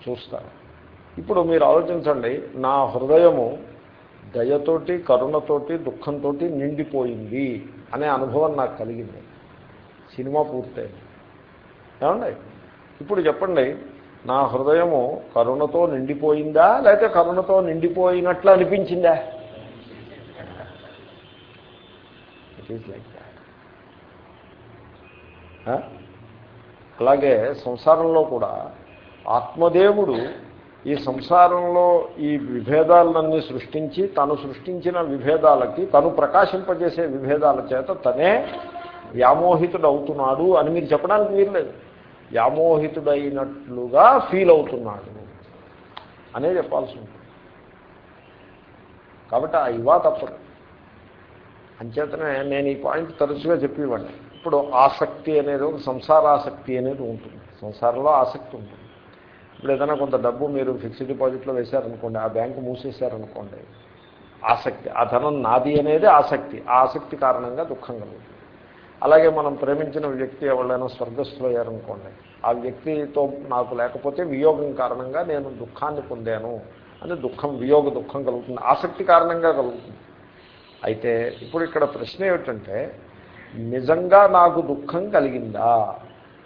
చూస్తారు. ఇప్పుడు మీరు ఆలోచించండి నా హృదయము దయతోటి కరుణతోటి దుఃఖంతో నిండిపోయింది అనే అనుభవం నాకు కలిగింది. సినిమా పూర్తయింది. ఏమండి? ఇప్పుడు చెప్పండి నా హృదయము కరుణతో నిండిపోయిందా లేకపోతే కరుణతో నిండిపోయినట్లు అనిపించిందా? ఇట్ ఈస్ లైక్ దాట్ అలాగే సంసారంలో కూడా ఆత్మదేవుడు ఈ సంసారంలో ఈ విభేదాలన్నీ సృష్టించి తను సృష్టించిన విభేదాలకి తను ప్రకాశింపజేసే విభేదాల చేత తనే వ్యామోహితుడు అవుతున్నాడు అని మీరు చెప్పడానికి వీల్లేదు. వ్యామోహితుడైనట్లుగా ఫీల్ అవుతున్నాడు. అనే చెప్పాల్సి ఉంటుంది. కాబట్టి ఆ ఇవా తప్పదు అంచేతనే నేను ఈ పాయింట్ తరచుగా చెప్పేవాడిని. ఇప్పుడు ఆసక్తి అనేది ఒక సంసారాసక్తి అనేది ఉంటుంది. సంసారంలో ఆసక్తి ఉంటుంది. ఇప్పుడు ఏదైనా కొంత డబ్బు మీరు ఫిక్స్డ్ డిపాజిట్లో వేశారనుకోండి ఆ బ్యాంకు మూసేశారనుకోండి ఆసక్తి ఆ ధనం నాది అనేది ఆసక్తి. ఆ ఆసక్తి కారణంగా దుఃఖం కలుగుతుంది. అలాగే మనం ప్రేమించిన వ్యక్తి ఎవరైనా స్వర్గస్థులు అయ్యారనుకోండి ఆ వ్యక్తితో నాకు లేకపోతే వియోగం కారణంగా నేను దుఃఖాన్ని పొందాను అని దుఃఖం వియోగ దుఃఖం కలుగుతుంది. ఆసక్తి కారణంగా కలుగుతుంది. అయితే ఇప్పుడు ఇక్కడ ప్రశ్న ఏమిటంటే నిజంగా నాకు దుఃఖం కలిగిందా?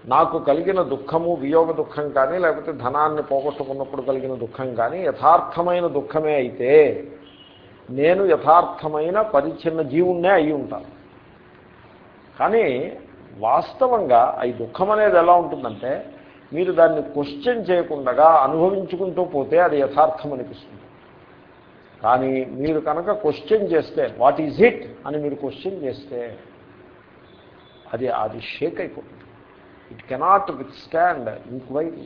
నాకు కలిగిన దుఃఖము వియోగ దుఃఖం కానీ లేకపోతే ధనాన్ని పోగొట్టుకున్నప్పుడు కలిగిన దుఃఖం కానీ యథార్థమైన దుఃఖమే అయితే నేను యథార్థమైన పరిచ్ఛిన్న జీవుణ్ణే అయి ఉంటాను. కానీ వాస్తవంగా ఈ దుఃఖం అనేది ఎలా ఉంటుందంటే మీరు దాన్ని క్వశ్చన్ చేయకుండా అనుభవించుకుంటూ పోతే అది యథార్థం అనిపిస్తుంది. కానీ మీరు కనుక క్వశ్చన్ చేస్తే వాట్ ఈజ్ ఇట్? అని మీరు క్వశ్చన్ చేస్తే అది అది షేక్ అయిపోతుంది. It cannot withstand inquiry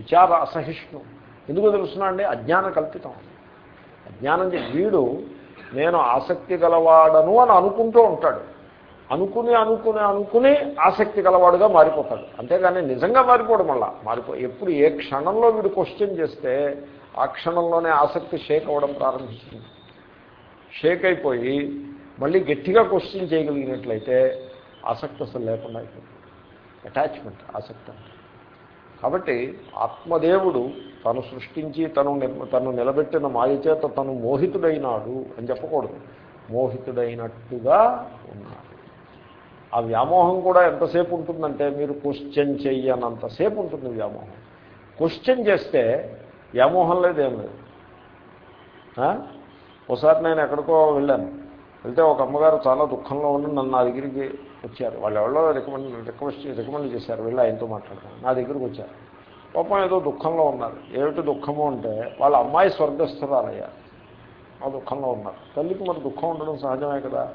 విచార అసహిష్ణు ఎందుకు తెలుసునా అండి అజ్ఞాన కల్పితం. అజ్ఞానం వీడు నేను ఆసక్తి గలవాడను అని అనుకుంటూ ఉంటాడు. అనుకుని అనుకుని అనుకుని ఆసక్తి గలవాడుగా మారిపోతాడు. అంతేగాని నిజంగా మారిపోవడం మళ్ళా. మారిపో ఎప్పుడు ఏ క్షణంలో వీడు క్వశ్చన్ చేస్తే ఆ క్షణంలోనే ఆసక్తి షేక్ అవ్వడం ప్రారంభిస్తుంది. షేక్ అయిపోయి మళ్ళీ గట్టిగా క్వశ్చన్ చేయగలిగినట్లయితే ఆసక్తి అసలు లేకుండా అయిపోతుంది. అటాచ్మెంట్ ఆసక్తి కాబట్టి ఆత్మదేవుడు తను సృష్టించి తను తను నిలబెట్టిన మాయ చేత తను మోహితుడైనాడు అని చెప్పకూడదు. మోహితుడైనట్టుగా ఉన్నాడు. ఆ వ్యామోహం కూడా ఎంతసేపు ఉంటుందంటే మీరు క్వశ్చన్ చెయ్యనంతసేపు ఉంటుంది వ్యామోహం. క్వశ్చన్ చేస్తే వ్యామోహం లేదు ఏం లేదు. ఒకసారి నేను ఎక్కడికో వెళ్ళాను. వెళ్తే ఒక అమ్మగారు చాలా దుఃఖంలో ఉండి నన్ను నా దగ్గరికి వచ్చారు. వాళ్ళు ఎవరో రికమెండ్ రిక్వెస్ట్ రికమెండ్ చేశారు వెళ్ళి ఆయనతో మాట్లాడతాను. నా దగ్గరికి వచ్చారు. పాపం ఏదో దుఃఖంలో ఉన్నారు. ఏమిటి దుఃఖము అంటే వాళ్ళ అమ్మాయి స్వర్గస్థురాలయ్యారు ఆ దుఃఖంలో ఉన్నారు. తల్లికి మరి దుఃఖం ఉండడం సహజమే కదా.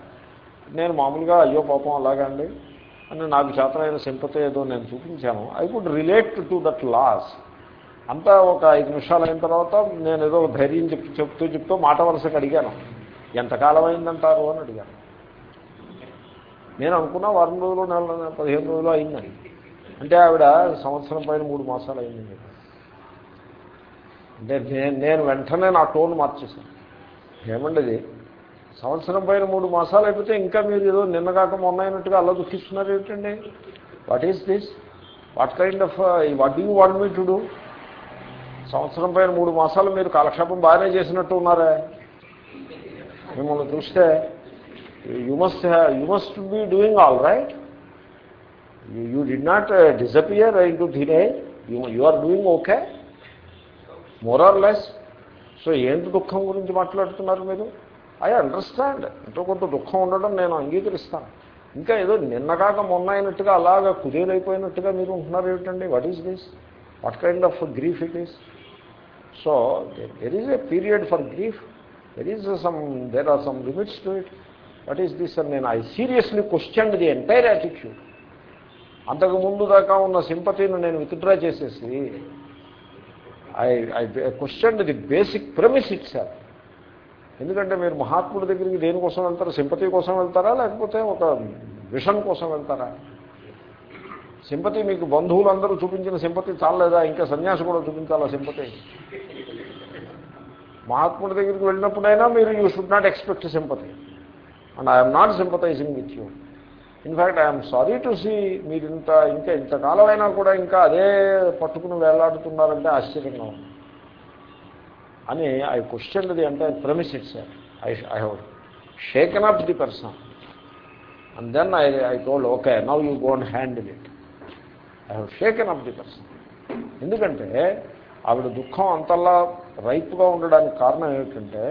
నేను మామూలుగా అయ్యో పాపం అలాగా అండి అని నాకు చేతనైన సింపతి ఏదో నేను చూపించాను. I could relate to that loss. అంతా ఒక ఐదు నిమిషాలు అయిన తర్వాత నేను ఏదో ధైర్యం చెప్తూ చెప్తూ మాట వరుసకు అడిగాను. ఎంతకాలం అయిందంటారు అని అడిగాను. నేను అనుకున్నా వారం రోజులు నెల పదిహేను రోజులు అయిందని. అంటే ఆవిడ సంవత్సరం పైన మూడు మాసాలు అయింది అంటే నేను నేను వెంటనే నా టోన్ మార్చేశాను. ఏమండది సంవత్సరం పైన మూడు మాసాలు అయిపోతే ఇంకా మీరు ఏదో నిన్నగాక మొన్న అయినట్టుగా అలా దుఃఖిస్తున్నారు ఏమిటండి? What is this what kind of what you what me to do సంవత్సరం పైన మూడు మాసాలు మీరు కాలక్షేపం బాగానే చేసినట్టు ఉన్నారే? మిమ్మల్ని చూస్తే you must you must be doing all right you did not disappear into ధినే you are doing okay more or less so ఏంటి దుఃఖం గురించి మాట్లాడుతున్నారు మీరు? ఐ అండర్స్టాండ్ ఎంతో కొంత దుఃఖం ఉండడం నేను అంగీకరిస్తాను. ఇంకా ఏదో నిన్నగాక మొన్న అయినట్టుగా అలాగా కుదేలైపోయినట్టుగా మీరు ఉంటున్నారు ఏమిటండి? What is this what kind of grief it is so there is a period for grief there is some there are some limits to it what is this అని నేను I seriously question the entire attitude అంతకు ముందు దాకా ఉన్న సింపతిని నేను withdraw చేసేసి I I question the basic premise it sir ఎందుకంటే మీరు మహాత్ముడి దగ్గరికి దేనికోసం వెళ్తారా? సింపతి కోసం వెళ్తారా? లేకపోతే ఒక విషన్ కోసం వెళ్తారా? సింపతి మీకు బంధువులందరూ చూపించిన సింపతి చాలలేదా? ఇంకా సన్యాసి కూడా చూపించాలా సింపతి? మహాత్ముడి దగ్గరికి వెళ్ళినప్పుడైనా మీరు you should not expect sympathy. And I'm not sympathising with you in fact I'm sorry to see మీరు ఇంత ఇంకా ఇంతకాలం అయినా కూడా ఇంకా అదే పట్టుకుని వేలాడుతున్నారంటే ఆశ్చర్యంగా ఉంది. అని ఐ క్వశ్చన్ ది అంటే premise it sir I I have shaken up the person and then I I told okay now you gone handle it I have shaken up the person ఎందుకంటే ఆవిడ దుఃఖం అంతలా రైపుగా ఉండడానికి కారణం ఏమిటంటే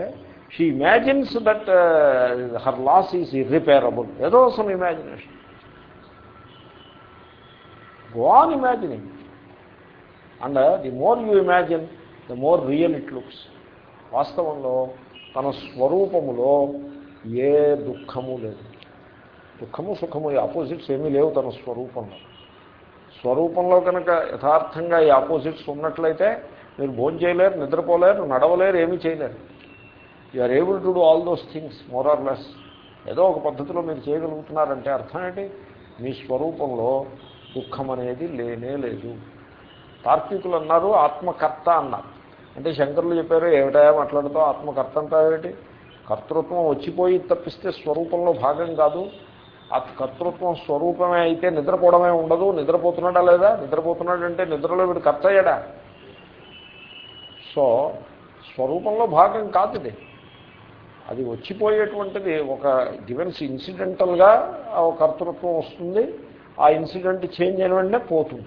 she imagines that her loss is irreparable ఏదో some imagination go on imagining and the more you imagine the more real it looks వాస్తవంలో తన స్వరూపములో ఏ దుఃఖము లేదు. దుఃఖము సుఖము ఈ ఆపోజిట్స్ ఏమీ లేవు తన స్వరూపంలో. స్వరూపంలో కనుక యథార్థంగా ఈ ఆపోజిట్స్ ఉన్నట్లయితే మీరు భోజనం చేయలేరు నిద్రపోలేరు నడవలేరు ఏమీ చేయలేరు. You are able to do all those things more or less ఏదో ఒక పద్ధతిలో మీరు చేయగలుగుతున్నారంటే అర్థం ఏంటి? మీ స్వరూపంలో దుఃఖం అనేది లేనే లేదు. తార్కికులు అన్నారు ఆత్మకర్త అన్నారు. అంటే శంకరులు చెప్పారు ఏమిటా మాట్లాడుతూ ఆత్మకర్త అంతా ఏమిటి? కర్తృత్వం వచ్చిపోయి తప్పిస్తే స్వరూపంలో భాగం కాదు. ఆ కర్తృత్వం స్వరూపమే అయితే నిద్రపోవడమే ఉండదు. నిద్రపోతున్నాడా లేదా? నిద్రపోతున్నాడంటే నిద్రలో వీడు కర్త అయ్యాడా? సో స్వరూపంలో భాగం కాదు ఇది. అది వచ్చిపోయేటువంటిది ఒక గివెన్స్ ఇన్సిడెంటల్గా కర్తృత్వం వస్తుంది. ఆ ఇన్సిడెంట్ చేంజ్ అయిన వెంటనే పోతుంది.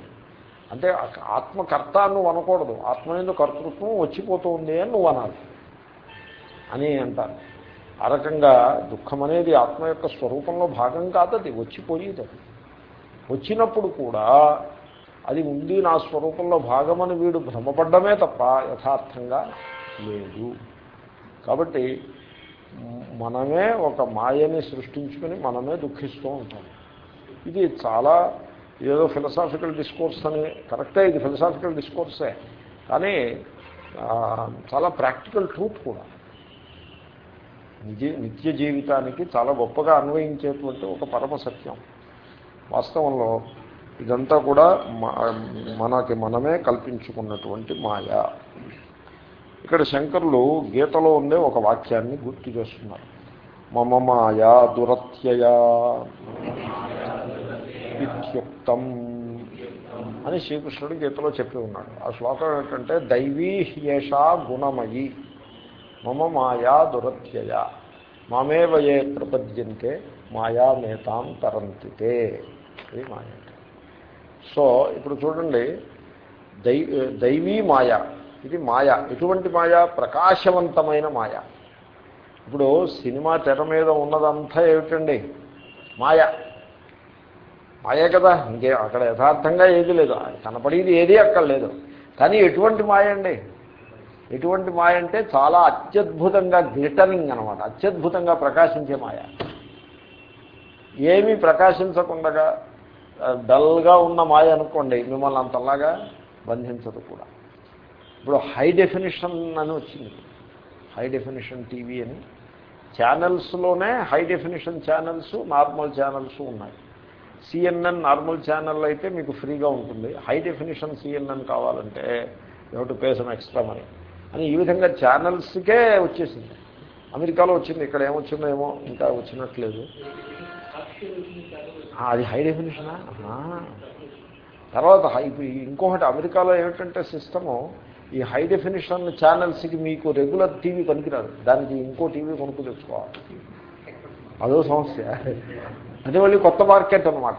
అంటే ఆత్మకర్త నువ్వు అనకూడదు. ఆత్మ ఎందుకు కర్తృత్వం వచ్చిపోతుంది అని నువ్వు అనాలి. అని అంటారు. ఆ రకంగా దుఃఖం అనేది ఆత్మ యొక్క స్వరూపంలో భాగం కాదు అది వచ్చిపోయేది అది. వచ్చినప్పుడు కూడా అది ఉంది నా స్వరూపంలో భాగమని వీడు భ్రమపడ్డమే తప్ప యథార్థంగా లేదు. కాబట్టి మనమే ఒక మాయని సృష్టించుకుని మనమే దుఃఖిస్తూ ఉంటాం. ఇది చాలా ఏదో ఫిలసాఫికల్ డిస్కోర్స్ అని కరెక్టే ఇది ఫిలసాఫికల్ డిస్కోర్సే కానీ చాలా ప్రాక్టికల్ ట్రూత్ కూడా. నిజ నిత్య జీవితానికి చాలా గొప్పగా అన్వయించేటువంటి ఒక పరమ సత్యం. వాస్తవంలో ఇదంతా కూడా మనకి మనమే కల్పించుకున్నటువంటి మాయ. ఇక్కడ శంకరులు గీతలో ఉండే ఒక వాక్యాన్ని గుర్తు చేస్తున్నారు. మమ మాయా దురత్యయా ఇత్యుక్తం అని శ్రీకృష్ణుడు గీతలో చెప్పి ఉన్నాడు. ఆ శ్లోకం ఏంటంటే దైవీ హ్యేషా గుణమయి మమ మాయా దురత్యయ మామేవ ఏ ప్రపద్యంతే మాయా నేతాం తరంతితే అది మాయ సో ఇప్పుడు చూడండి దై దైవీ మాయ ఇది మాయ. ఎటువంటి మాయ ప్రకాశవంతమైన మాయ. ఇప్పుడు సినిమా తెర మీద ఉన్నదంతా ఏమిటండి? మాయ. మాయే కదా. ఇంకే అక్కడ యథార్థంగా ఏది లేదు. కనపడేది ఏది అక్కడ లేదు కానీ ఎటువంటి మాయ అండి? ఎటువంటి మాయ అంటే చాలా అత్యద్భుతంగా గ్లిటరింగ్ అనమాట అత్యద్భుతంగా ప్రకాశించే మాయ. ఏమీ ప్రకాశించకుండా డల్గా ఉన్న మాయ అనుకోండి మిమ్మల్ని అంతలాగా బంధించదు కూడా. ఇప్పుడు హై డెఫినేషన్ అని వచ్చింది. హై డెఫినేషన్ టీవీ అని. ఛానల్స్లోనే high definition channels normal channels ఉన్నాయి. సిఎన్ఎన్ నార్మల్ ఛానల్ అయితే మీకు ఫ్రీగా ఉంటుంది. హై డెఫినేషన్ సిఎన్ఎన్ కావాలంటే you to pay some extra money. అని ఈ విధంగా ఛానల్స్కే వచ్చేసింది. అమెరికాలో వచ్చింది ఇక్కడ ఏమొచ్చిందో ఏమో ఇంకా వచ్చినట్లేదు. అది హై డెఫినేషనా? తర్వాత హై ఇంకొకటి అమెరికాలో ఏమిటంటే సిస్టము ఈ హై డెఫినేషన్ ఛానల్స్కి మీకు రెగ్యులర్ టీవీ పనికిరాదు. దానికి ఇంకో టీవీ కొనుక్కు తెచ్చుకోవాలి. అదో సమస్య. అదే మళ్ళీ కొత్త మార్కెట్ అనమాట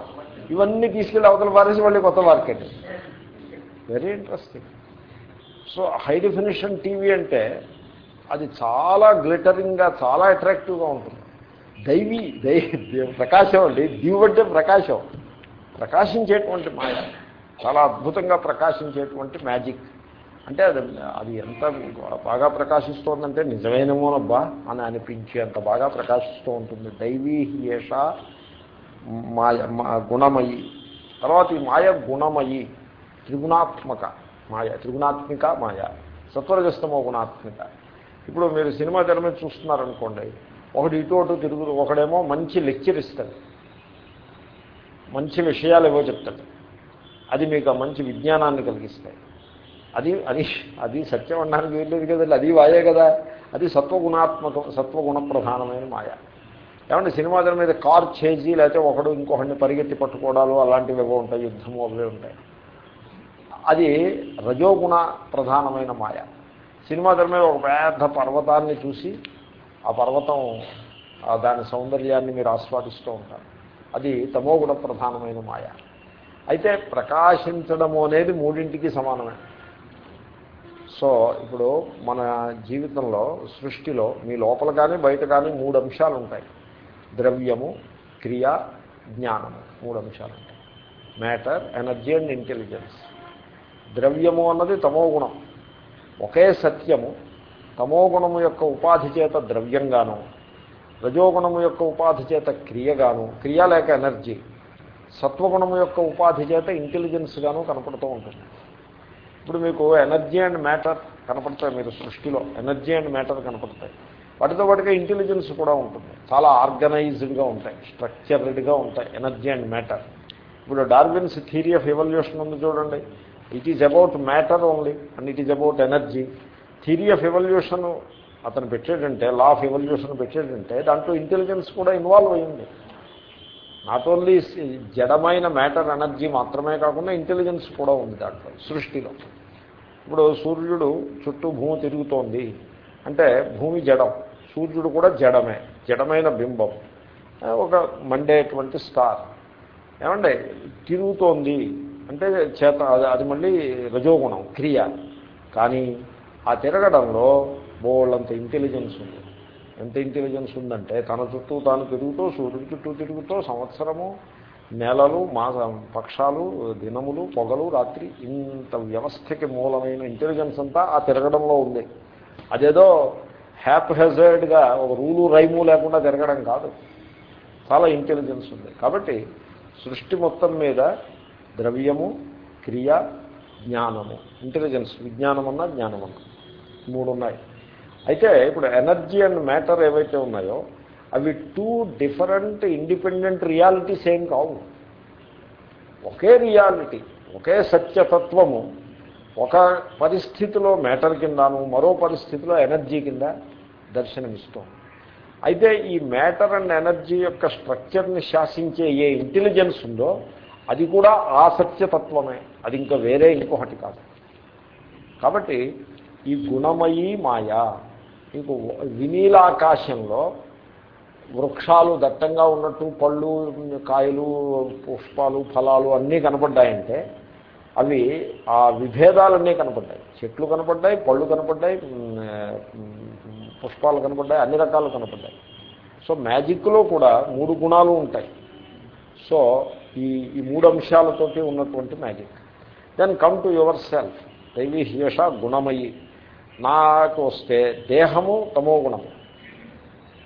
ఇవన్నీ తీసుకెళ్ళి అవతల పారేసి మళ్ళీ కొత్త market. Very interesting so high definition TV అంటే అది చాలా గ్లిటరింగ్గా చాలా అట్రాక్టివ్గా ఉంటుంది. దైవీ దై ప్రకాశం అండి. దీవు ప్రకాశం. ప్రకాశించేటువంటి మాయ. చాలా అద్భుతంగా ప్రకాశించేటువంటి మ్యాజిక్ అంటే అది అది ఎంత బాగా ప్రకాశిస్తోందంటే నిజమేనేమోనబ్బా అని అనిపించి అంత బాగా ప్రకాశిస్తూ ఉంటుంది. దైవీ ఏష మాయ గుణమయి. తర్వాత ఈ మాయ గుణమయి త్రిగుణాత్మక మాయ త్రిగుణాత్మిక మాయ సత్వరజస్తమో గుణాత్మిక. ఇప్పుడు మీరు సినిమా తెర మీద చూస్తున్నారనుకోండి ఒకటి ఇటు అటు తిరుగు ఒకడేమో మంచి లెక్చర్ ఇస్తాడు. మంచి విషయాలు ఏవో చెప్తాడు. అది మీకు మంచి విజ్ఞానాన్ని కలిగిస్తాయి. అది అది అది సత్యం అనడానికి వీల్లేదు కదండి. అది వాయే కదా. అది సత్వగుణాత్మక సత్వగుణ ప్రధానమైన మాయ. ఏమంటే సినిమా దాని మీద కార్ చేజీ లేకపోతే ఒకడు ఇంకొకడిని పరిగెత్తి పట్టుకోవడాలు అలాంటివి ఏవో ఉంటాయి యుద్ధము అవే ఉంటాయి. అది రజోగుణ ప్రధానమైన మాయ. సినిమా తెర మీద ఒక పెద్ద పర్వతాన్ని చూసి ఆ పర్వతం దాని సౌందర్యాన్ని మీరు ఆస్వాదిస్తూ ఉంటారు. అది తమోగుణ ప్రధానమైన మాయ. అయితే ప్రకాశించడము అనేది మూడింటికి సమానమే. సో ఇప్పుడు మన జీవితంలో సృష్టిలో మీ లోపల కానీ బయట కానీ మూడు అంశాలు ఉంటాయి ద్రవ్యము క్రియ జ్ఞానము. మూడు అంశాలు ఉంటాయి మ్యాటర్ ఎనర్జీ అండ్ ఇంటెలిజెన్స్. ద్రవ్యము అన్నది తమో గుణం. ఒకే సత్యము తమోగుణము యొక్క ఉపాధి చేత ద్రవ్యంగాను రజోగుణము యొక్క ఉపాధి చేత క్రియగాను క్రియ లేక ఎనర్జీ సత్వగుణము యొక్క ఉపాధి చేత ఇంటెలిజెన్స్గాను కనపడుతూ ఉంటుంది. ఇప్పుడు మీకు ఎనర్జీ అండ్ మ్యాటర్ కనపడతాయి మీరు సృష్టిలో. ఎనర్జీ అండ్ మ్యాటర్ కనపడతాయి. వాటితో పాటుగా ఇంటెలిజెన్స్ కూడా ఉంటుంది. చాలా ఆర్గనైజ్డ్గా ఉంటాయి. స్ట్రక్చర్డ్గా ఉంటాయి. Energy and matter. ఇప్పుడు డార్విన్స్ థియరీ ఆఫ్ ఎవల్యూషన్ ఉంది చూడండి. It is about matter only and it is about energy theory of evolution అతను పెట్టాడంటే లా ఆఫ్ ఎవల్యూషన్ పెట్టాడంటే దాంట్లో ఇంటెలిజెన్స్ కూడా ఇన్వాల్వ్ అయ్యింది. నాట్ ఓన్లీ జడమైన మ్యాటర్ ఎనర్జీ మాత్రమే కాకుండా ఇంటెలిజెన్స్ కూడా ఉంది దాంట్లో సృష్టిలో. ఇప్పుడు సూర్యుడు చుట్టూ భూమి తిరుగుతోంది. అంటే భూమి జడం. సూర్యుడు కూడా జడమే జడమైన బింబం. ఒక మండేటువంటి స్టార్. ఏమంటే తిరుగుతోంది. అంటే చేత అది మళ్ళీ రజోగుణం క్రియ. కానీ ఆ తిరగడంలో బోళ్ళంత ఇంటెలిజెన్స్ ఉంది. ఎంత ఇంటెలిజెన్స్ ఉందంటే తన చుట్టూ తాను తిరుగుతూ సూర్యుడి చుట్టూ తిరుగుతూ సంవత్సరము నెలలు మాస పక్షాలు దినములు పొగలు రాత్రి ఇంత వ్యవస్థకి మూలమైన ఇంటెలిజెన్స్ అంతా ఆ తిరగడంలో ఉంది. అదేదో హ్యాప్ హెజర్డ్గా ఒక రూలు రైము లేకుండా తిరగడం కాదు. చాలా ఇంటెలిజెన్స్ ఉంది. కాబట్టి సృష్టి మొత్తం మీద ద్రవ్యము క్రియ జ్ఞానము. ఇంటెలిజెన్స్ విజ్ఞానమన్నా జ్ఞానమన్నా. మూడు ఉన్నాయి అయితే ఇప్పుడు ఎనర్జీ అండ్ మ్యాటర్ ఏవైతే ఉన్నాయో అవి టూ డిఫరెంట్ ఇండిపెండెంట్ రియాలిటీస్ ఏం కావు. ఒకే రియాలిటీ ఒకే సత్యతత్వము ఒక పరిస్థితిలో మ్యాటర్ కిందను మరో పరిస్థితిలో ఎనర్జీ కింద దర్శనమిస్తాం అయితే ఈ మ్యాటర్ అండ్ ఎనర్జీ యొక్క స్ట్రక్చర్ని శాసించే ఏ ఇంటెలిజెన్స్ ఉందో అది కూడా ఆ సత్యతత్వమే. అది ఇంకా వేరే ఇంకొకటి కాదు. కాబట్టి ఈ గుణమయీ మాయా మీకు వినీలాకాశంలో వృక్షాలు దట్టంగా ఉన్నట్టు పళ్ళు కాయలు పుష్పాలు ఫలాలు అన్నీ కనపడ్డాయంటే అవి ఆ విభేదాలన్నీ కనపడ్డాయి. చెట్లు కనపడ్డాయి పళ్ళు కనపడ్డాయి పుష్పాలు కనపడ్డాయి అన్ని రకాలు కనపడ్డాయి. సో మ్యాజిక్లో కూడా మూడు గుణాలు ఉంటాయి. సో ఈ ఈ మూడు అంశాలతోటి ఉన్నటువంటి magic. Then come to yourself. దైవీ హ్యేష గుణమయి. నాకు వస్తే దేహము తమో గుణము.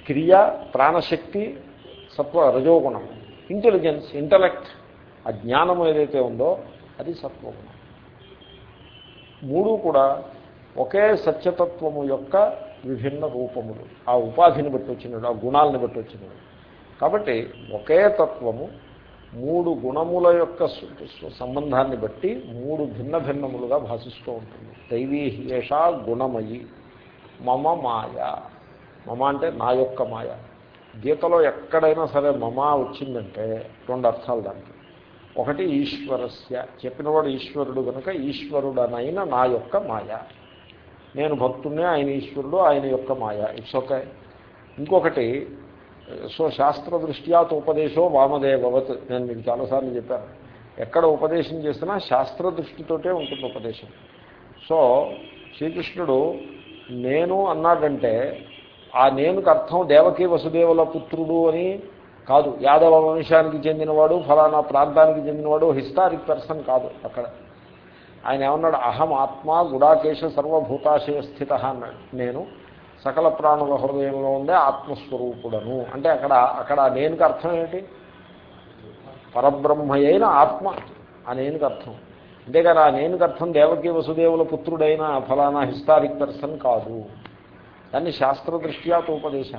క్రియ ప్రాణశక్తి సత్వ రజోగుణం. ఇంటెలిజెన్స్ ఇంటలెక్ట్ ఆ జ్ఞానం ఏదైతే ఉందో అది సత్వగుణం. మూడు కూడా ఒకే సత్యతత్వము యొక్క విభిన్న రూపములు. ఆ ఉపాధిని బట్టి వచ్చినాడు ఆ గుణాలను బట్టి వచ్చినాడు కాబట్టి ఒకే తత్వము మూడు గుణముల యొక్క సంబంధాన్ని బట్టి మూడు భిన్న భిన్నములుగా భాషిస్తూ ఉంటుంది. దైవీ ఏషా గుణమయి మమ మాయ. మమ అంటే నా యొక్క మాయ. గీతలో ఎక్కడైనా సరే మమ వచ్చిందంటే రెండు అర్థాలు దానికి. ఒకటి ఈశ్వరస్య. చెప్పినవాడు ఈశ్వరుడు కనుక ఈశ్వరుడనైన నా యొక్క మాయ. నేను భక్తుడిని ఆయన ఈశ్వరుడు ఆయన యొక్క మాయ. It's okay. ఇంకొకటి సో శాస్త్ర దృష్ట్యాత్ ఉపదేశో వామదేవవత్ నేను మీకు చాలాసార్లు చెప్పాను. ఎక్కడ ఉపదేశం చేసినా శాస్త్ర దృష్టితోటే ఉంటుంది ఉపదేశం. సో శ్రీకృష్ణుడు నేను అన్నాడంటే ఆ నేనుకు అర్థం దేవకి వసుదేవుల పుత్రుడు అని కాదు. యాదవ వంశానికి చెందినవాడు ఫలానా ప్రాంతానికి చెందినవాడు హిస్టారిక్ పర్సన్ కాదు అక్కడ. ఆయన ఏమన్నాడు? అహం ఆత్మ గుడాకేశ సర్వభూతాశయ స్థిత అన్నాడు. నేను సకల ప్రాణుల హృదయంలో ఉండే ఆత్మస్వరూపుడను. అంటే అక్కడ అక్కడ నేనుకి అర్థం ఏంటి పరబ్రహ్మ అయిన ఆత్మ ఆ నేనుకి అర్థం. అంతేగాని ఆ నేనుకి అర్థం దేవకీ వసుదేవుల పుత్రుడైన ఫలానా హిస్టారిక్ పర్సన్ కాదు. దాన్ని శాస్త్రదృష్ట్యా ఉపదేశ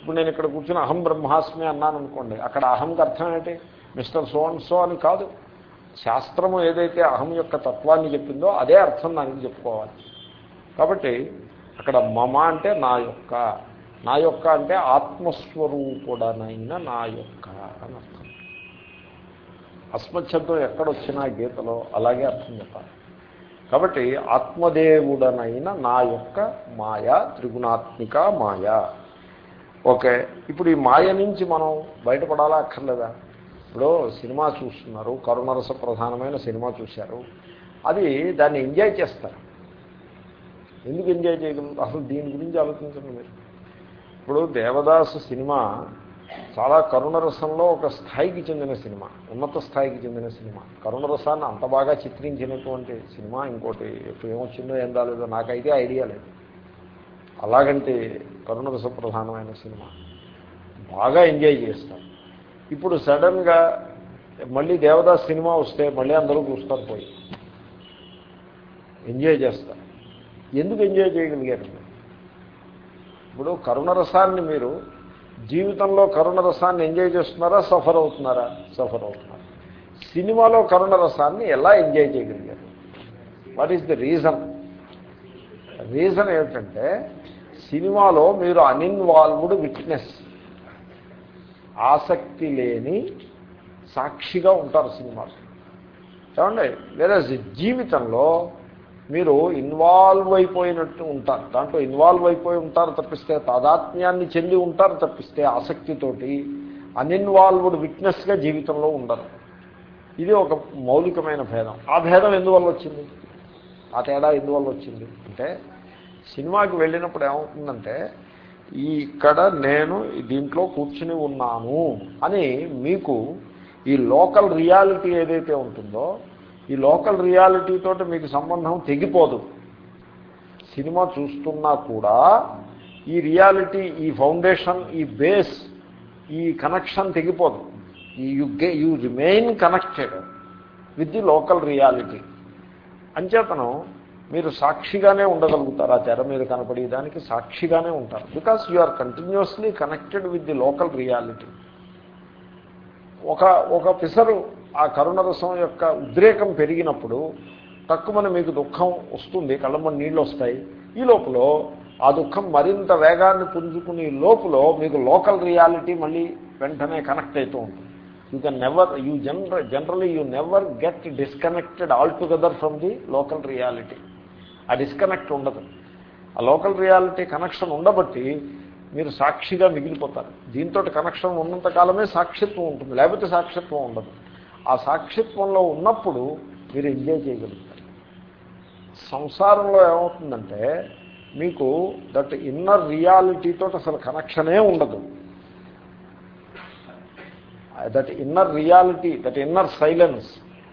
ఇప్పుడు నేను ఇక్కడ కూర్చుని అహం బ్రహ్మాస్మి అన్నాను అనుకోండి అక్కడ అహంకి అర్థం ఏంటి మిస్టర్ సో సో అని కాదు. శాస్త్రము ఏదైతే అహం యొక్క తత్వాన్ని చెప్పిందో అదే అర్థం దానికి చెప్పుకోవాలి. కాబట్టి అక్కడ మమ అంటే నా యొక్క. నా యొక్క అంటే ఆత్మస్వరూపుడనైన నా యొక్క అని అర్థం. అస్మశబ్దం ఎక్కడొచ్చినా గీతలో అలాగే అర్థం చెప్పాలి. కాబట్టి ఆత్మదేవుడనైన నా యొక్క మాయ త్రిగుణాత్మిక మాయ. ఓకే ఇప్పుడు ఈ మాయ నుంచి మనం బయటపడాలా అక్కర్లేదా? ఇప్పుడు సినిమా చూస్తున్నారు కరుణరస ప్రధానమైన సినిమా చూశారు. అది దాన్ని ఎంజాయ్ చేస్తారు. ఎందుకు ఎంజాయ్ చేయగలరు అసలు దీని గురించి ఆలోచించండి మీరు. ఇప్పుడు దేవదాస్ సినిమా చాలా కరుణరసంలో ఒక స్థాయికి చెందిన సినిమా ఉన్నత స్థాయికి చెందిన సినిమా. కరుణరసాన్ని అంత బాగా చిత్రించినటువంటి సినిమా ఇంకోటి ఎప్పుడు ఏమొచ్చిందో ఏం రాలేదో నాకైతే ఐడియా లేదు. అలాగంటే కరుణరస ప్రధానమైన సినిమా. బాగా ఎంజాయ్ చేస్తారు. ఇప్పుడు సడన్గా మళ్ళీ దేవదాస్ సినిమా వస్తే మళ్ళీ అందరూ చూస్తారు పోయి. ఎంజాయ్ చేస్తారు. ఎందుకు ఎంజాయ్ చేయగలిగారు? ఇప్పుడు కరుణరసాన్ని మీరు జీవితంలో కరుణరసాన్ని ఎంజాయ్ చేస్తున్నారా సఫర్ అవుతున్నారా? సఫర్ అవుతున్నారా. సినిమాలో కరుణరసాన్ని ఎలా ఎంజాయ్ చేయగలిగారు? What is the reason reason ఏమిటంటే సినిమాలో మీరు అన్ఇన్వాల్వ్డ్ విట్నెస్. ఆసక్తి లేని సాక్షిగా ఉంటారు సినిమాలు. ఏమండి? వేరే జీవితంలో మీరు ఇన్వాల్వ్ అయిపోయినట్టు ఉంటారు. దాంట్లో ఇన్వాల్వ్ అయిపోయి ఉంటారు తప్పిస్తే తాదాత్మ్యాన్ని చెంది ఉంటారు తప్పిస్తే ఆసక్తితోటి అన్ఇన్వాల్వ్డ్ విట్నెస్గా జీవితంలో ఉండరు. ఇది ఒక మౌలికమైన భేదం. ఆ భేదం ఎందువల్ల వచ్చింది? ఆ తేడా ఎందువల్ల వచ్చింది? అంటే సినిమాకి వెళ్ళినప్పుడు ఏమవుతుందంటే ఇక్కడ నేను దీంట్లో కూర్చుని ఉన్నాను అని మీకు ఈ లోకల్ రియాలిటీ ఏదైతే ఉంటుందో ఈ లోకల్ రియాలిటీతో మీకు సంబంధం తెగిపోదు. సినిమా చూస్తున్నా కూడా ఈ రియాలిటీ ఈ ఫౌండేషన్ ఈ బేస్ ఈ కనెక్షన్ తెగిపోదు. You gay you remain connected with the local reality. అంచేతనం మీరు సాక్షిగానే ఉండగలుగుతారు. ఆ తెర మీద కనపడే దానికి సాక్షిగానే ఉంటారు. Because you are continuously connected with the local reality. ఒక ఒక పిసరు ఆ కరుణరసం యొక్క ఉద్రేకం పెరిగినప్పుడు తక్కువని మీకు దుఃఖం వస్తుంది కళ్ళమ్మని నీళ్ళు వస్తాయి. ఈ లోపల ఆ దుఃఖం మరింత వేగాన్ని పుంజుకునే లోపల మీకు లోకల్ రియాలిటీ మళ్ళీ వెంటనే కనెక్ట్ అవుతూ ఉంటుంది. You can never you జనర generally you never get disconnected altogether from the local reality ఆ డిస్కనెక్ట్ ఉండదు. ఆ లోకల్ రియాలిటీ కనెక్షన్ ఉండబట్టి మీరు సాక్షిగా మిగిలిపోతారు. దీంతో కనెక్షన్ ఉన్నంతకాలమే సాక్షిత్వం ఉంటుంది. లేకపోతే సాక్షిత్వం ఉండదు. ఆ సాక్షిత్వంలో ఉన్నప్పుడు మీరు ఎంజాయ్ చేయగలుగుతారు. సంసారంలో ఏమవుతుందంటే మీకు దట్ ఇన్నర్ రియాలిటీతో అసలు కనెక్షనే ఉండదు. That inner reality that inner silence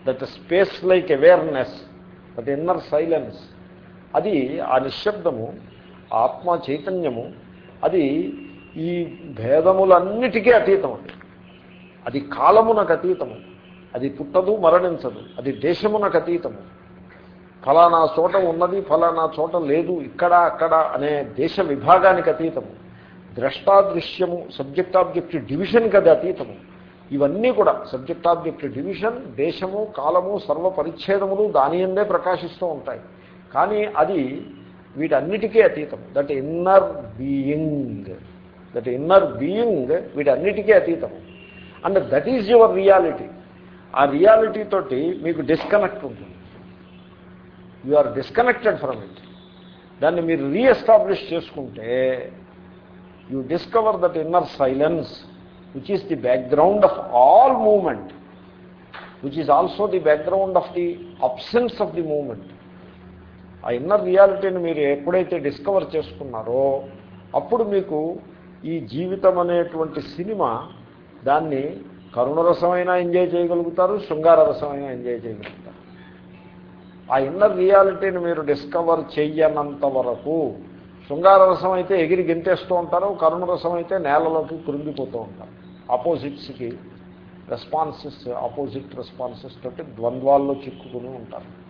that space like awareness that inner silence అది ఆ నిశ్శబ్దము ఆత్మ చైతన్యము అది ఈ భేదములన్నిటికీ అతీతం అది అది కాలమునకు అతీతము. అది పుట్టదు మరణించదు. అది దేశమునకు అతీతము. ఫలానా చోట ఉన్నది ఫలానా చోట లేదు ఇక్కడ అక్కడ అనే దేశ విభాగానికి అతీతము. ద్రష్టాదృశ్యము సబ్జెక్ట్ ఆబ్జెక్ట్ డివిజన్కి అది అతీతము. ఇవన్నీ కూడా సబ్జెక్ట్ ఆబ్జెక్ట్ డివిజన్ దేశము కాలము సర్వ పరిచ్ఛేదములు దాని అందే ప్రకాశిస్తూ ఉంటాయి. కానీ అది వీటన్నిటికీ అతీతం that inner being that inner being వీటన్నిటికీ అతీతం and that is your reality. ఆ రియాలిటీ తోటి మీకు డిస్కనెక్ట్ ఉంటుంది. You are disconnected from it దాన్ని మీరు రీఎస్టాబ్లిష్ చేసుకుంటే you discover that inner silence which is the background of all moment which is also the background of the absence of the moment ఆ inner రియాలిటీని మీరు ఎప్పుడైతే discover చేసుకున్నారో అప్పుడు మీకు ఈ జీవితం అనేటువంటి సినిమా దాన్ని కరుణరసమైనా ఎంజాయ్ చేయగలుగుతారు శృంగార రసమైనా ఎంజాయ్ చేయగలుగుతారు. ఆ ఇన్నర్ రియాలిటీని మీరు డిస్కవర్ చెయ్యనంత వరకు శృంగార రసం అయితే ఎగిరి గెంతేస్తూ ఉంటారు కరుణ రసం అయితే నేలలోకి కృంగిపోతూ ఉంటారు. ఆపోజిట్స్కి రెస్పాన్సెస్ ఆపోజిట్ రెస్పాన్సెస్ తోటి ద్వంద్వాల్లో చిక్కుకుని ఉంటారు.